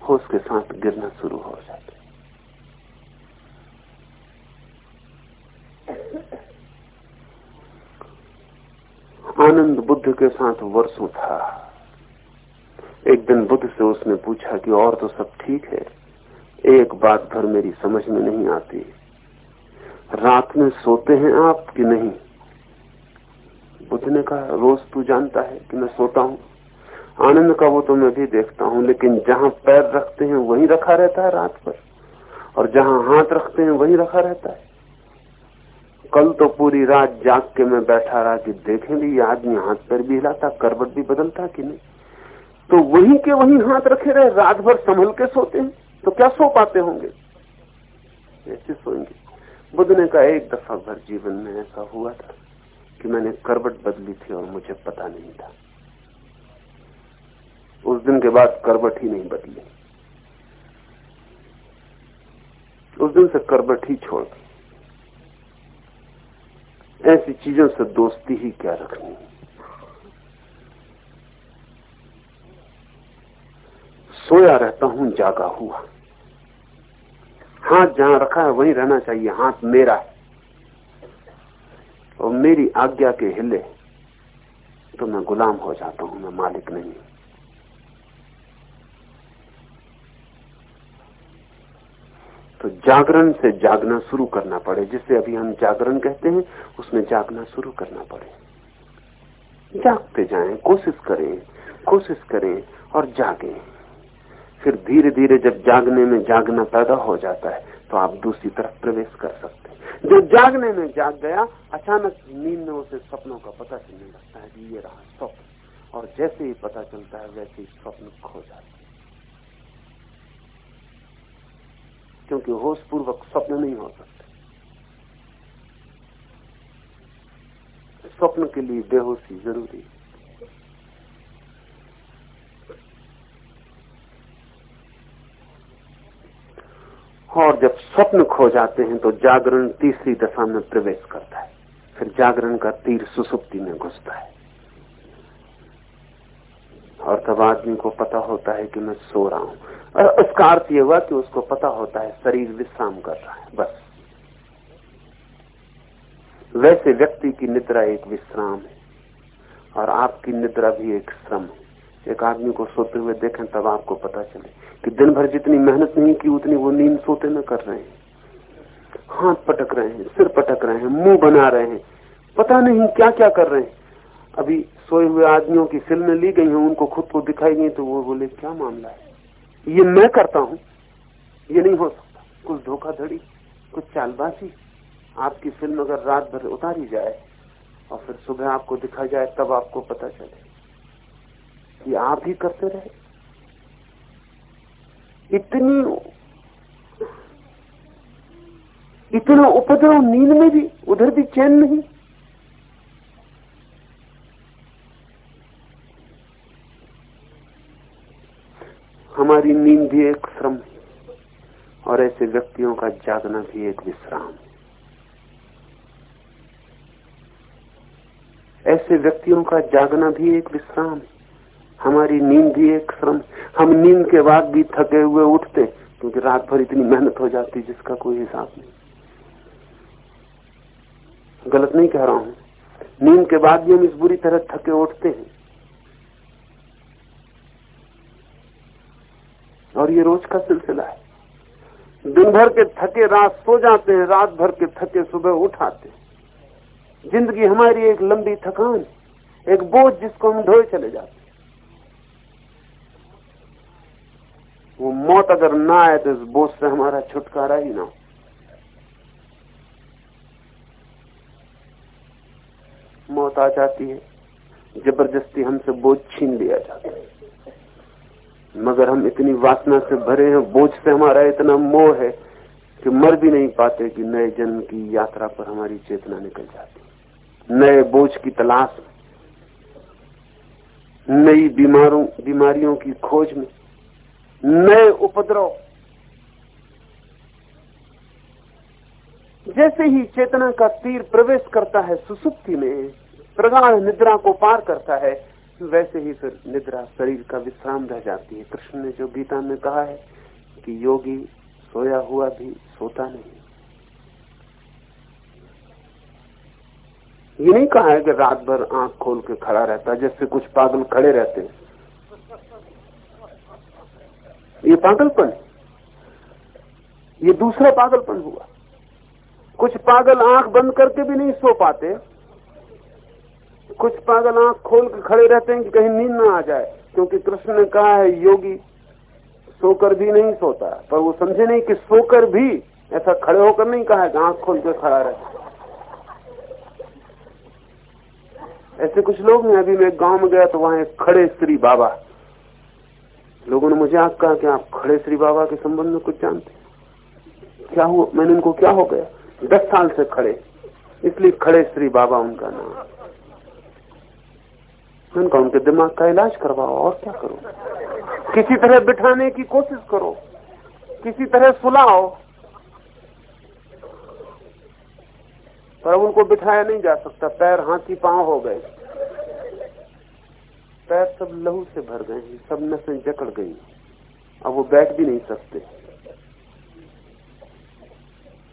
होश के साथ गिरना शुरू हो जाता आनंद बुद्ध के साथ वर्षों था। एक दिन बुद्ध से उसने पूछा कि और तो सब ठीक है? एक बात भर मेरी समझ में नहीं आती। रात में सोते हैं आप कि नहीं? बुद्ध ने कहा, रोज तू जानता है कि मैं सोता हूँ। आनंद का वो तो मैं भी देखता हूँ, लेकिन जहाँ पैर रखते हैं वहीं रखा रहता है रात पर और जहाँ हाथ रखते हैं वहीं रखा रहता है। कल तो पूरी रात जाग के मैं बैठा रहा कि देखें भी आदमी हाथ पैर भी हिलाता, करवट भी बदलता कि नहीं? तो वहीं के वहीं हाथ रखे रहे, रात भर संभल के सोते हैं तो क्या सो पाते होंगे? ऐसे सोएँगे। बुद्ध ने कहा, एक दफ़ा भर जीवन में ऐसा हुआ था कि मैंने करवट बदली थी और मुझे पता नहीं था। उस दिन के बाद करवट ही नहीं बदली। उस दिन से करवट ही छोड़ दी। ऐसी चीज़ों से दोस्ती ही क्या रखनी सोया रहता हूँ, जागा हुआ। हाथ जहाँ रखा है, वहीं रहना चाहिए। हाथ मेरा है। और मेरी आज्ञा के हिले तो मैं गुलाम हो जाता हूँ, मैं मालिक नहीं तो जागरण से जागना शुरू करना पड़े। जिसे अभी हम जागरण कहते हैं, उसमें जागना शुरू करना पड़े। जागते जाएँ, कोशिश करें कोशिश करें और जागें। फिर धीरे धीरे जब जागने में जागना पैदा हो जाता है तो आप दूसरी तरफ़ प्रवेश कर सकते हैं। जो जागने में जाग गया, अचानक नींद में उसे सपनों का पता चलने लगता है कि ये रहा स्वप्न। और जैसे ही पता चलता है, वैसे ही स्वप्न खो जाता है। क्योंकि होश पूर्वक स्वप्न नहीं हो सकते। स्वप्न के लिए बेहोशी ज़रूरी है। और जब स्वप्न खो जाते हैं तो जागरण तीसरी दशा में प्रवेश करता है। फिर जागरण का तीर सुसुप्ति में घुसता है। और तब आदमी को पता होता है कि मैं सो रहा हूँ। उसका अर्थ यह हुआ कि उसको पता होता है, शरीर विश्राम कर रहा है, बस। वैसे व्यक्ति की निद्रा एक विश्राम है, और आपकी निद्रा भी एक श्रम है। एक आदमी को सोते हुए देखें, तब आपको पता चले कि दिन भर जितनी मेहनत नहीं की, उतनी वो नींद सोते में कर रहे हैं। हाथ पटक रहे हैं, सिर पटक रहे हैं, मुँह बना रहे हैं। पता नहीं क्या क्या कर रहे हैं। अभी सोए हुए आदमियों की फ़िल्में ली गई हैं, उनको खुद को दिखाई गई तो वो बोले, क्या मामला है? ये मैं करता हूँ, ये नहीं हो सकता। कुछ धोखाधड़ी, कुछ चालबाजी, आपकी फ़िल्म अगर रात भर उतारी जाए और फिर सुबह आपको दिखा जाए, तब आपको पता चले कि आप ही करते रहे। इतनी, इतना उपद्रव नींद में भी, उधर भी चैन नहीं। हमारी नींद भी एक श्रम है, और ऐसे व्यक्तियों का जागना भी एक विश्राम ऐसे व्यक्तियों का जागना भी एक विश्राम हमारी नींद भी एक श्रम हम नींद के बाद भी थके हुए उठते, क्योंकि रात भर इतनी मेहनत हो जाती जिसका कोई हिसाब नहीं। गलत नहीं कह रहा हूँ। नींद के बाद भी हम इस बुरी तरह थके उठते हैं। और ये रोज का सिलसिला है। दिन भर के थके, रात सो जाते हैं, रात भर के थके, सुबह उठाते हैं। ज़िंदगी हमारी एक लंबी थकान एक बोझ जिसको हम ढोए चले जाते वो मौत अगर ना आए तो इस बोझ से हमारा छुटकारा ही ना हो। मौत आ जाती है, ज़बरदस्ती हमसे बोझ छीन लिया जाता है। मगर हम इतनी वासना से भरे हैं, बोझ से हमारा इतना मोह है कि मर भी नहीं पाते कि नए जन्म की यात्रा पर हमारी चेतना निकल जाती नए बोझ की तलाश नई बीमारों, बीमारियों की खोज में, नए उपद्रव। जैसे ही चेतना का तीर प्रवेश करता है, सुसुप्ति में प्रगाढ़ निद्रा को पार करता है वैसे ही फिर निद्रा शरीर का विश्राम रह जाती है। कृष्ण ने जो गीता में कहा है कि योगी सोया हुआ भी सोता नहीं। ये नहीं कहा है कि रात भर आँख खोल के खड़ा रहता जैसे कुछ पागल खड़े रहते हैं। ये पागलपन ये दूसरा पागलपन हुआ। कुछ पागल आँख बंद करके भी नहीं सो पाते। कुछ पागल आँख खोल के खड़े रहते हैं कि कहीं नींद ना आ जाए। क्योंकि कृष्ण ने कहा है, योगी, सोकर भी नहीं सोता पर वो समझे नहीं कि सोकर भी ऐसा खड़े होकर नहीं कहा है आँख खोल के खड़ा रहे। ऐसे कुछ लोग हैं, अभी मैं गाँव में गया तो वहाँ एक खड़े श्री बाबा। लोगों ने मुझे आप कहा कि आप खड़े श्री बाबा के संबंध में कुछ जानते क्या हुआ? मैंने उनको क्या हो गया? दस साल से खड़े। इसलिए खड़े श्री बाबा उनका नाम। उनका उनके दिमाग का इलाज करवाओ, और क्या करो? किसी तरह बिठाने की कोशिश करो, किसी तरह सुलाओ। पर उनको बिठाया नहीं जा सकता, पैर हाथी पाँव हो गए। पैर सब लहू से भर गए हैं, सब नसें जकड़ गई। अब वो बैठ भी नहीं सकते।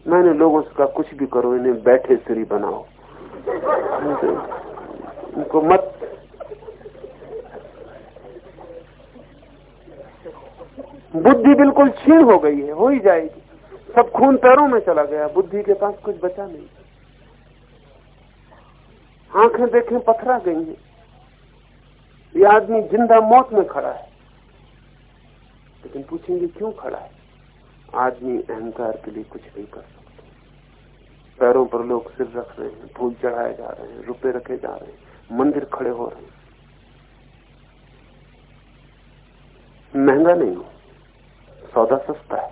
मैंने लोगों से कहा, कुछ भी करो, इन्हें बैठे सिरी बनाओ। उनको मत बुद्धि बिल्कुल छीण हो गई है, हो ही जाएगी। सब खून पैरों में चला गया, बुद्धि के पास कुछ बचा नहीं। आँखें देखें, पथरा गई हैं। ये आदमी ज़िंदा मौत में खड़ा है। लेकिन पूछेंगे, क्यों खड़ा है? आदमी अहंकार के लिए कुछ नहीं कर सकता। पैरों पर लोग सिर रख रहे हैं, फूल चढ़ाए जा रहे हैं, रुपए रखे जा रहे हैं, मंदिर खड़े हो रहे हैं। महँगा नहीं हो। सौदा सस्ता है।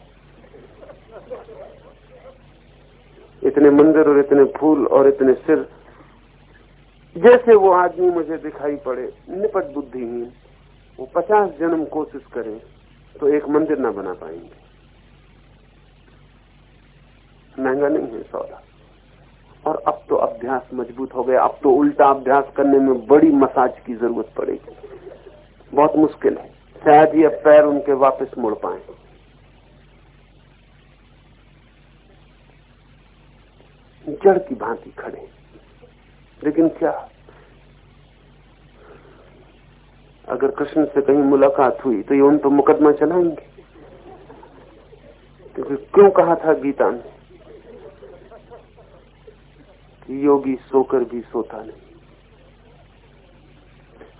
इतने मंदिर और इतने फूल और इतने सिर, जैसे वो आदमी मुझे दिखाई पड़े, निपट बुद्धिहीन, वो पचास जन्म कोशिश करे तो एक मंदिर ना बना पाएँगे। महँगा नहीं है सौदा। और अब तो अभ्यास मज़बूत हो गया, अब तो उल्टा अभ्यास करने में बड़ी मसाज की ज़रूरत पड़ेगी। बहुत मुश्किल है। शायद ये पैर उनके वापस मुड़ पाए। जड़ की भांति खड़े। लेकिन क्या? अगर कृष्ण से कहीं मुलाकात हुई तो ये उन पर मुकदमा चलाएँगे? क्योंकि क्यों कहा था गीता में कि योगी सोकर भी सोता नहीं?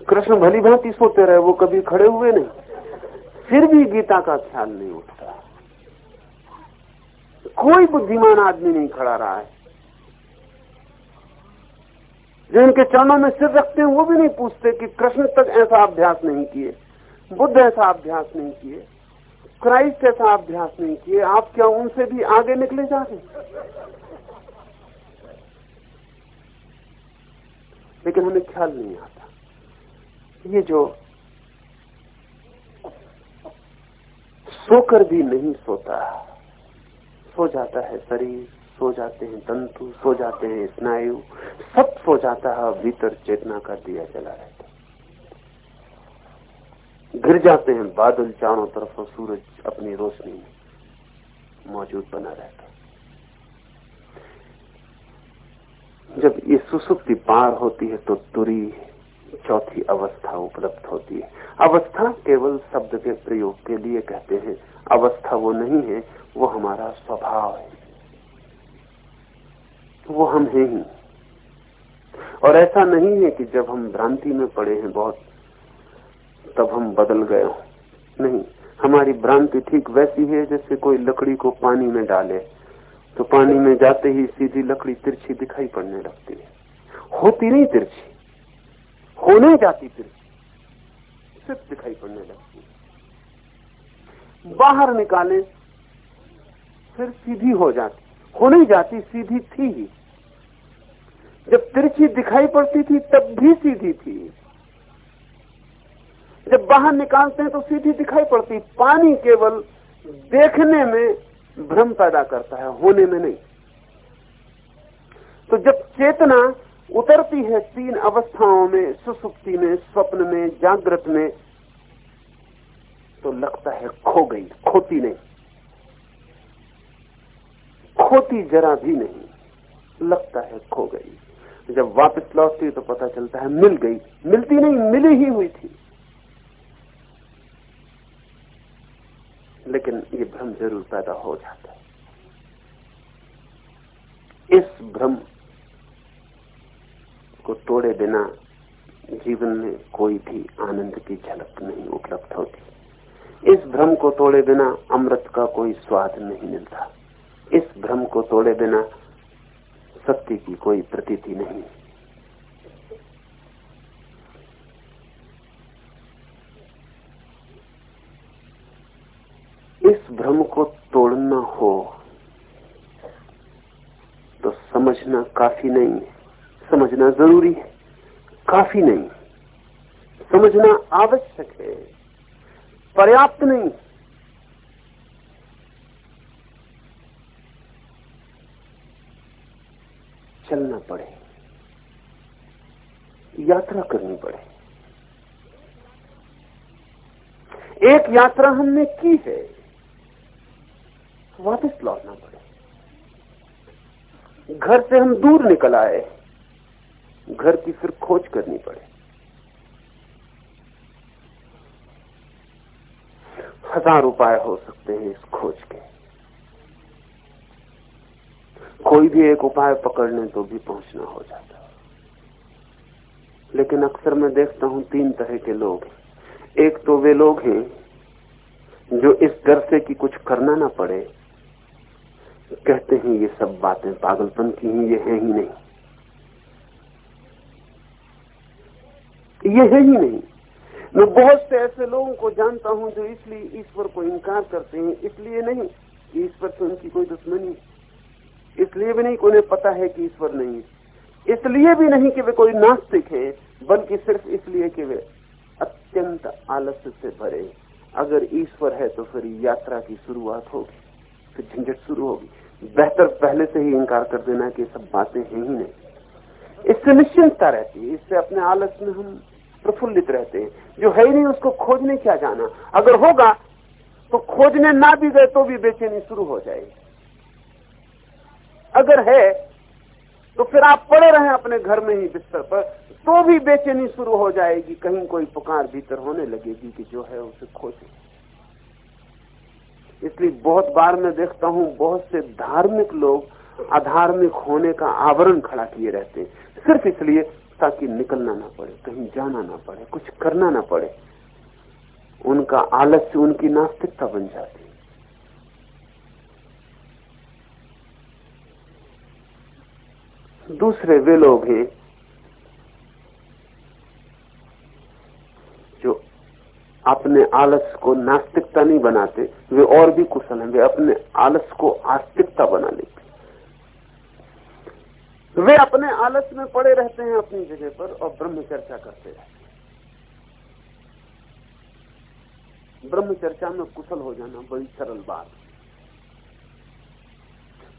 कृष्ण भली भांति सोते रहे, वो कभी खड़े हुए नहीं। फिर भी गीता का ख्याल नहीं उठता। कोई बुद्धिमान आदमी नहीं खड़ा रहा है। जो इनके चरणों में सिर रखते हैं, वो भी नहीं पूछते कि कृष्ण तक ऐसा अभ्यास नहीं किए, बुद्ध ऐसा अभ्यास नहीं किए, क्राइस्ट ऐसा अभ्यास नहीं किए, आप क्या उनसे भी आगे निकले जा रहे लेकिन हमें ख्याल नहीं आता। ये जो सोकर भी नहीं सोता, सो जाता है शरीर। सो जाते हैं, तंतु सो जाते हैं, स्नायु, सब सो जाता है भीतर चेतना का दिया जला रहता गिर जाते हैं, बादल चारों तरफ़ और सूरज अपनी रोशनी में मौजूद बना रहता जब ये सुसुप्ति पार होती है तो तुरी चौथी अवस्था उपलब्ध होती है। अवस्था केवल शब्द के प्रयोग के लिए कहते हैं। अवस्था वो नहीं है, वो हमारा स्वभाव है। वो हम हैं ही। और ऐसा नहीं है कि जब हम भ्रांति में पड़े हैं बहुत, तब हम बदल गए हो। नहीं, हमारी भ्रांति ठीक वैसी है जैसे कोई लकड़ी को पानी में डाले तो पानी में जाते ही सीधी लकड़ी तिरछी दिखाई पड़ने लगती है। होती नहीं तिरछी, होने जाती तिरछी, सिर्फ़ दिखाई पड़ने लगती है। बाहर निकाले, फिर सीधी हो जाती हो नहीं जाती सीधी थी। ही जब तिरछी दिखाई पड़ती थी, तब भी सीधी थी। जब बाहर निकालते हैं तो सीधी दिखाई पड़ती। पानी केवल देखने में भ्रम पैदा करता है, होने में नहीं। तो जब चेतना उतरती है तीन अवस्थाओं में, सुसुप्ति में, स्वप्न में, जागृत में तो लगता है खो गई, खोती नहीं। खोती जरा भी नहीं। लगता है खो गई। जब वापस लौटती तो पता चलता है मिल गई। मिलती नहीं, मिली ही हुई थी। लेकिन ये भ्रम ज़रूर पैदा हो जाता है। इस भ्रम को तोड़े बिना जीवन में कोई भी आनंद की झलक नहीं उपलब्ध होती। इस भ्रम को तोड़े बिना अमृत का कोई स्वाद नहीं मिलता। इस भ्रम को तोड़े बिना सत्य की कोई प्रतीति नहीं। इस भ्रम को तोड़ना हो तो समझना काफ़ी नहीं है। समझना ज़रूरी है, काफ़ी नहीं। समझना आवश्यक है, पर्याप्त नहीं। चलना पड़े, यात्रा करनी पड़े। एक यात्रा हमने की है, वापस लौटना पड़े। घर से हम दूर निकल आए, घर की फिर खोज करनी पड़े। हज़ार उपाय हो सकते हैं इस खोज के। कोई भी एक उपाय पकड़ने तो भी पहुँचना हो जाता लेकिन अक्सर मैं देखता हूँ तीन तरह के लोग एक तो वे लोग हैं जो इस डर से कि कुछ करना ना पड़े। कहते हैं, ये सब बातें पागलपन की ही, ये है ही नहीं। ये है ही नहीं। मैं बहुत से ऐसे लोगों को जानता हूँ जो इसलिए ईश्वर को इनकार करते हैं, इसलिए नहीं, ईश्वर से उनकी कोई दुश्मनी इसलिए भी नहीं कि उन्हें पता है कि ईश्वर नहीं है। इसलिए भी नहीं कि वे कोई नास्तिक है, बल्कि सिर्फ़ इसलिए कि वे अत्यंत आलस्य से भरे अगर ईश्वर है तो फिर यात्रा की शुरुआत होगी, फिर झंझट शुरू होगी। बेहतर पहले से ही इंकार कर देना कि सब बातें हैं ही नहीं। इससे निश्चिंतता रहती है, इससे अपने आलस में हम प्रफुल्लित रहते हैं। जो है ही नहीं, उसको खोजने क्या जाना। अगर होगा तो खोजने ना भी गए तो भी बेचैनी शुरू हो जाएगी। अगर है तो फिर आप पड़े रहे अपने घर में ही बिस्तर पर तो भी बेचैनी शुरू हो जाएगी। कहीं कोई पुकार भीतर होने लगेगी कि जो है उसे खोजे। इसलिए बहुत बार मैं देखता हूँ, बहुत से धार्मिक लोग अधार्मिक होने का आवरण खड़ा किए रहते हैं। सिर्फ़ इसलिए ताकि निकलना ना पड़े, कहीं जाना ना पड़े, कुछ करना ना पड़े। उनका आलस्य, उनकी नास्तिकता बन जाती दूसरे वे लोग हैं जो अपने आलस को नास्तिकता नहीं बनाते, वे और भी कुशल हैं, वे अपने आलस को आस्तिकता बना लेते वे अपने आलस में पड़े रहते हैं अपनी जगह पर और ब्रह्म चर्चा करते रहते हैं। ब्रह्म चर्चा में कुशल हो जाना बड़ी सरल बात है।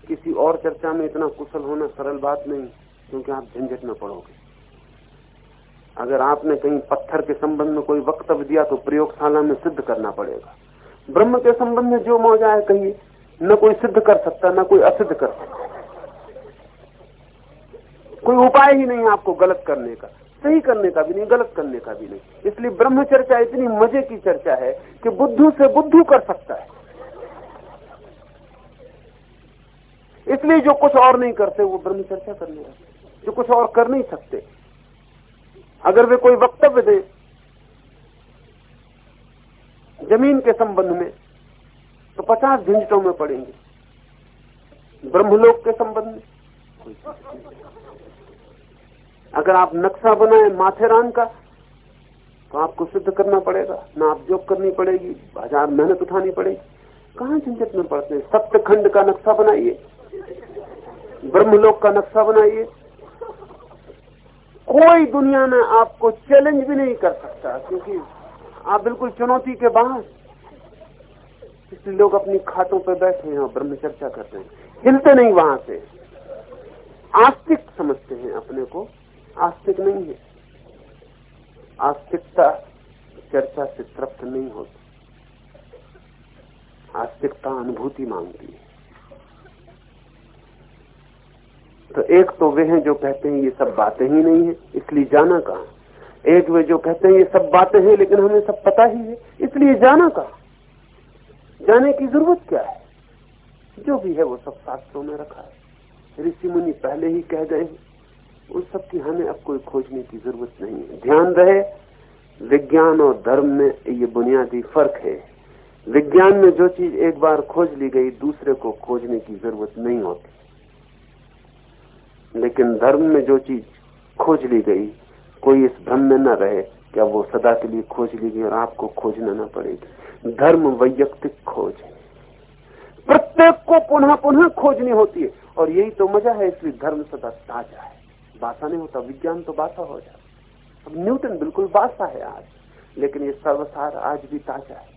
किसी और चर्चा में इतना कुशल होना सरल बात नहीं, क्योंकि आप झंझट में पड़ोगे। अगर आपने कहीं पत्थर के संबंध में कोई वक्तव्य दिया तो प्रयोगशाला में सिद्ध करना पड़ेगा। ब्रह्म के संबंध में जो मौजा है कहिए, न कोई सिद्ध कर सकता, न कोई असिद्ध कर सकता। कोई उपाय ही नहीं आपको गलत करने का, सही करने का भी नहीं, गलत करने का भी नहीं। इसलिए ब्रह्म चर्चा इतनी मज़े की चर्चा है कि बुद्धू से बुद्धू कर सकता है। इसलिए जो कुछ और नहीं करते, वो ब्रह्म चर्चा करने लगते जो कुछ और कर नहीं सकते। अगर वे कोई वक्तव्य दें, ज़मीन के संबंध में तो पचास झंझटों में पड़ेंगे। ब्रह्मलोक के संबंध में अगर आप नक्शा बनाए माथेरान का तो आपको सिद्ध करना पड़ेगा। ना आप जोक करनी पड़ेगी हज़ार मेहनत उठानी पड़ेगी। कहाँ झंझट में पड़ते हैं? सप्तखंड का नक्शा बनाइए। ब्रह्मलोक का नक्शा बनाइए। कोई दुनिया में आपको चैलेंज भी नहीं कर सकता, क्योंकि आप बिल्कुल चुनौती के बाहर। इसलिए लोग अपनी खाटों पर बैठे हैं और ब्रह्म चर्चा करते हैं। हिलते नहीं वहाँ से। आस्तिक समझते हैं अपने को। आस्तिक नहीं है। आस्तिकता चर्चा से तृप्त नहीं होती। आस्तिकता अनुभूति मांगती है। तो एक तो वे हैं जो कहते हैं ये सब बातें ही नहीं है, इसलिए जाना कहा? एक वे जो कहते हैं ये सब बातें हैं, लेकिन हमें सब पता ही है, इसलिए जाना कहा? जाने की ज़रूरत क्या है? जो भी है वो सब शास्त्रों में रखा है। ऋषि मुनि पहले ही कह गए उस सब की हमें अब कोई खोजने की ज़रूरत नहीं है। ध्यान रहे, विज्ञान और धर्म में ये बुनियादी फ़र्क है। विज्ञान में जो चीज़ एक बार खोज ली गई, दूसरे को खोजने की ज़रूरत नहीं होती। लेकिन धर्म में जो चीज़ खोज ली गई, कोई इस भ्रम में न रहे क्या वो सदा के लिए खोज ली गई और आपको खोजना न पड़ेगी धर्म वैयक्तिक खोज है। प्रत्येक को पुनः पुनः खोजनी होती है और यही तो मज़ा है, इसलिए धर्म सदा ताज़ा है। बासा नहीं होता, विज्ञान तो बासा हो जाता अब न्यूटन बिल्कुल बासा है आज, लेकिन ये सर्वसार आज भी ताज़ा है।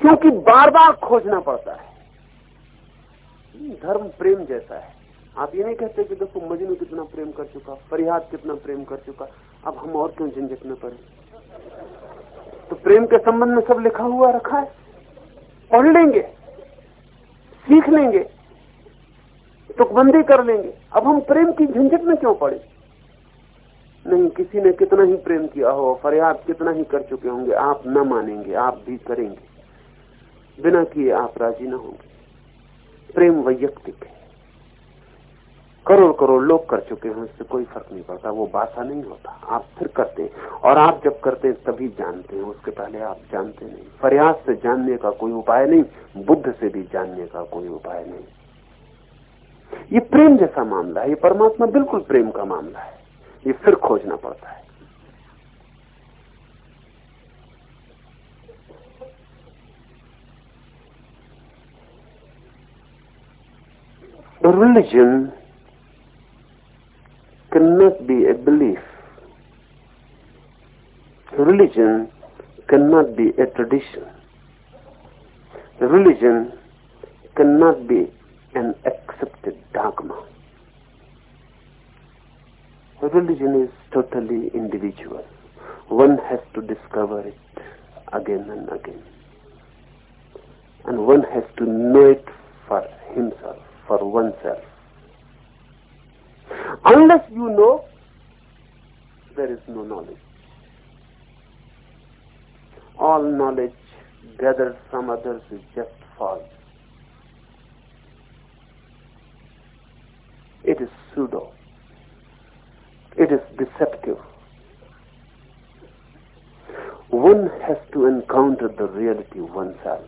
क्योंकि बार बार खोजना पड़ता है। धर्म प्रेम जैसा है। आप ये नहीं कहते कि देखो मजनू कितना प्रेम कर चुका फरियाद कितना प्रेम कर चुका, अब हम और क्यों झंझट में पड़े? तो प्रेम के संबंध में सब लिखा हुआ रखा है। पढ़ लेंगे, सीख लेंगे, तुकबंदी कर लेंगे। अब हम प्रेम की झंझट में क्यों पड़े? नहीं, किसी ने कितना ही प्रेम किया हो फरियाद कितना ही कर चुके होंगे, आप न मानेंगे, आप भी करेंगे। बिना किए आप राज़ी न होंगे। प्रेम वैयक्तिक है। करोड़ करोड़ लोग कर चुके हैं, उससे कोई फ़र्क नहीं पड़ता, वो बासा नहीं होता। आप फिर करते हैं, और आप जब करते हैं, तभी जानते हैं, उसके पहले आप जानते नहीं। फरियाद से जानने का कोई उपाय नहीं, बुद्ध से भी जानने का कोई उपाय नहीं। ये प्रेम जैसा मामला है, ये परमात्मा बिल्कुल प्रेम का मामला है। ये फिर खोजना पड़ता है। Religion cannot be a belief. Religion cannot be a tradition. A religion cannot be an accepted dogma. A religion is totally individual. One has to discover it again and again. And one has to know it for himself for oneself. Unless you know, there is no knowledge. All knowledge gathered from others is just false. It is pseudo. It is deceptive. One has to encounter the reality oneself.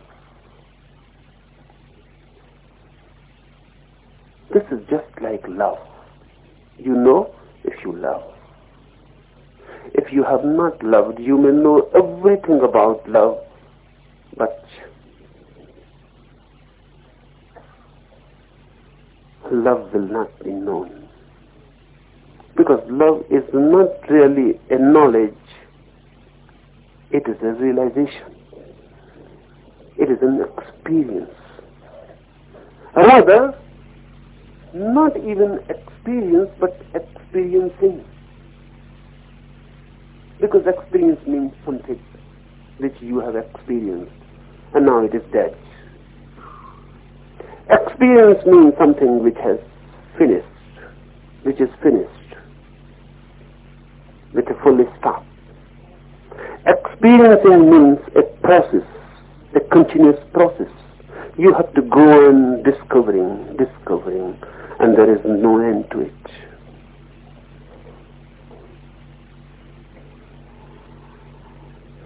This is just like love. You know if you love. If you have not loved, you may know everything about love, but love will not be known. Because love is not really a knowledge, it is a realization. It is an experience. Rather, not even experience, but experiencing. Because experience means something which you have experienced, and now it is dead. Experience means something which has finished, which is finished, with a full stop. Experiencing means a process, a continuous process. You have to go on discovering, discovering, and there is no end to it.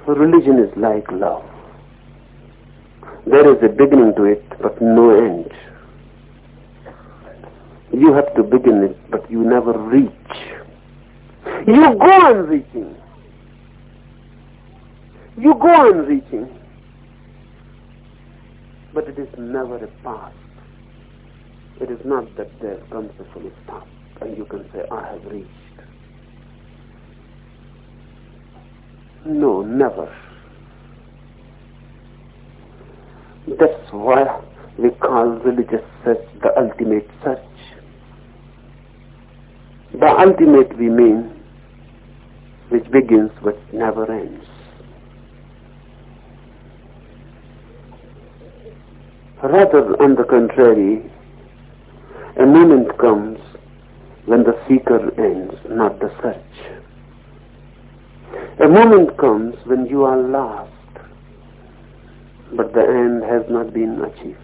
Religion is like love. There is a beginning to it, but no end. You have to begin it, but you never reach. You go on reaching. You go on reaching. But it is never a path. It is not that there comes a full stop and you can say, I have reached. No, never. That's why we call religious search the ultimate search. The ultimate we mean, which begins but never ends. Rather, on the contrary, a moment comes when the seeker ends, not the search. A moment comes when you are lost, but the end has not been achieved.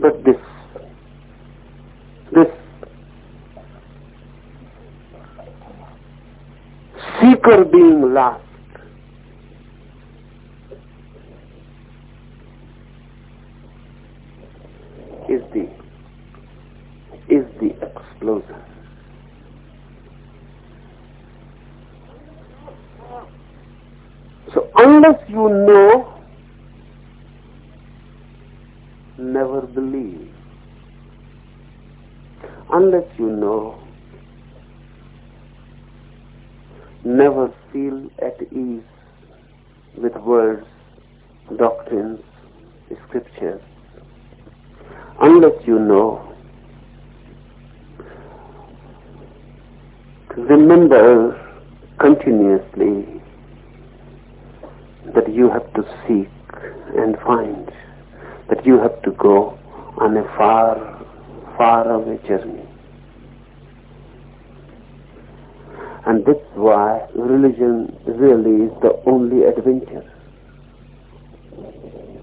But this, this seeker being lost is the is the explosion. So unless you know, never believe. Unless you know, never feel at ease with words, doctrines, scriptures unless you know. Remember continuously that you have to seek and find, that you have to go on a far, far away journey. And that's why religion really is the only adventure.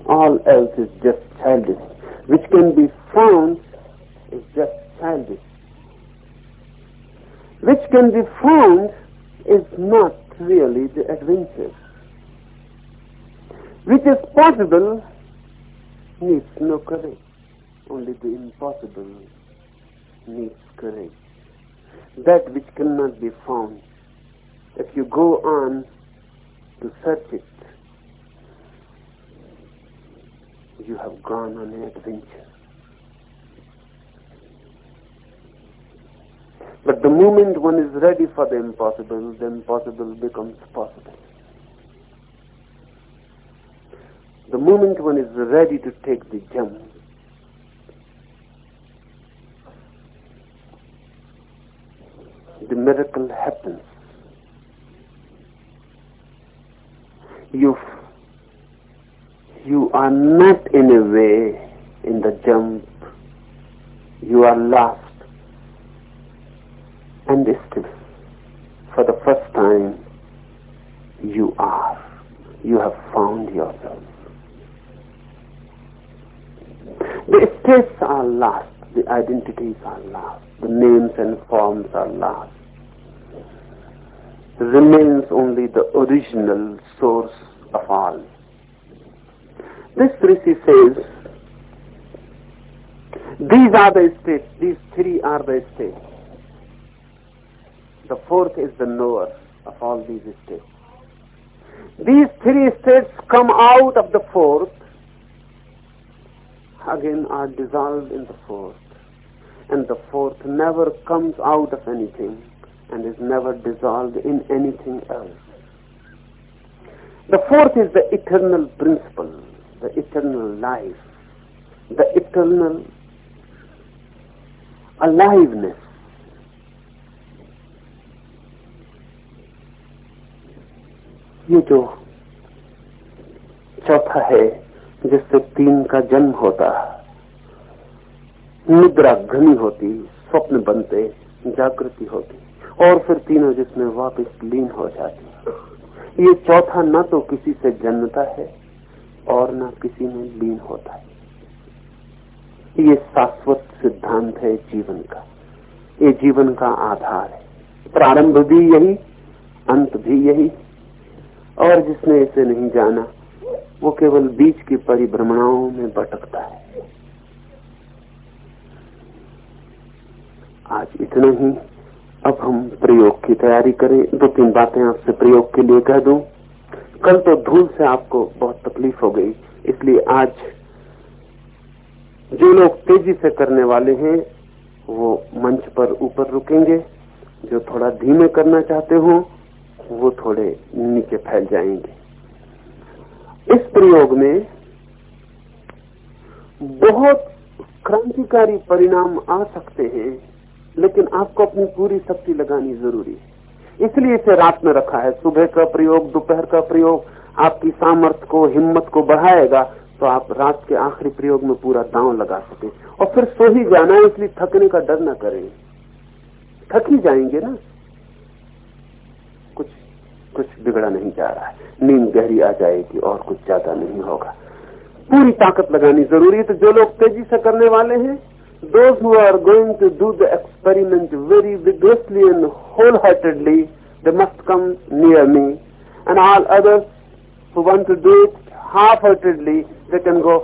All else is just childish which can be found is just childish. Which can be found is not really the adventure. Which is possible needs no courage. Only the impossible needs courage. That which cannot be found, if you go on to search it, you have gone on an adventure. But the moment one is ready for the impossible, the impossible becomes possible. The moment one is ready to take the jump, the miracle happens. You you are not in a way in the jump. You are lost. And still, for the first time, you are. You have found yourself. The states are lost. The identities are lost. The names and forms are lost. Remains only the original source of all. This Rishi says, these are the states, these three are the states. The fourth is the knower of all these states. These three states come out of the fourth, again are dissolved in the fourth. And the fourth never comes out of anything and is never dissolved in anything else. The fourth is the eternal principle the eternal life, the eternal aliveness. ये जो चौथा है, जिससे तीन का जन्म होता निद्रा घनी होती, स्वप्न बनते, जागृति होती, और फिर तीनों जिसमें वापस लीन हो जाती ये चौथा न तो किसी से जन्मता है, और ना किसी में लीन होता है। ये शाश्वत सिद्धांत है जीवन का। ये जीवन का आधार है। प्रारंभ भी यही, अंत भी यही। और जिसने इसे नहीं जाना, वो केवल बीच की परिभ्रमणाओं में भटकता है। आज इतना ही। अब हम प्रयोग की तैयारी करें। दो तीन बातें आपसे प्रयोग के लिए कह दूँ। कल तो धूल से आपको बहुत तकलीफ़ हो गई, इसलिए आज जो लोग तेज़ी से करने वाले हैं, वो मंच पर ऊपर रुकेंगे। जो थोड़ा धीमे करना चाहते हो वो थोड़े नीचे फैल जाएँगे। इस प्रयोग में बहुत क्रांतिकारी परिणाम आ सकते हैं, लेकिन आपको अपनी पूरी शक्ति लगानी ज़रूरी है। इसलिए इसे रात में रखा है। सुबह का प्रयोग, दोपहर का प्रयोग, आपकी सामर्थ्य को, हिम्मत को बढ़ाएगा तो आप रात के आखिरी प्रयोग में पूरा दांव लगा सके। और फिर सो ही जाना है, इसलिए थकने का डर न करें। थक ही जाएँगे ना? कुछ बिगड़ा नहीं जा रहा है। नींद गहरी आ जाएगी और कुछ ज़्यादा नहीं होगा। पूरी ताकत लगानी ज़रूरी है। तो जो लोग तेज़ी से करने वाले हैं those who are going to do the experiment very vigorously and wholeheartedly they must come near me and all others who want to do it halfheartedly they can go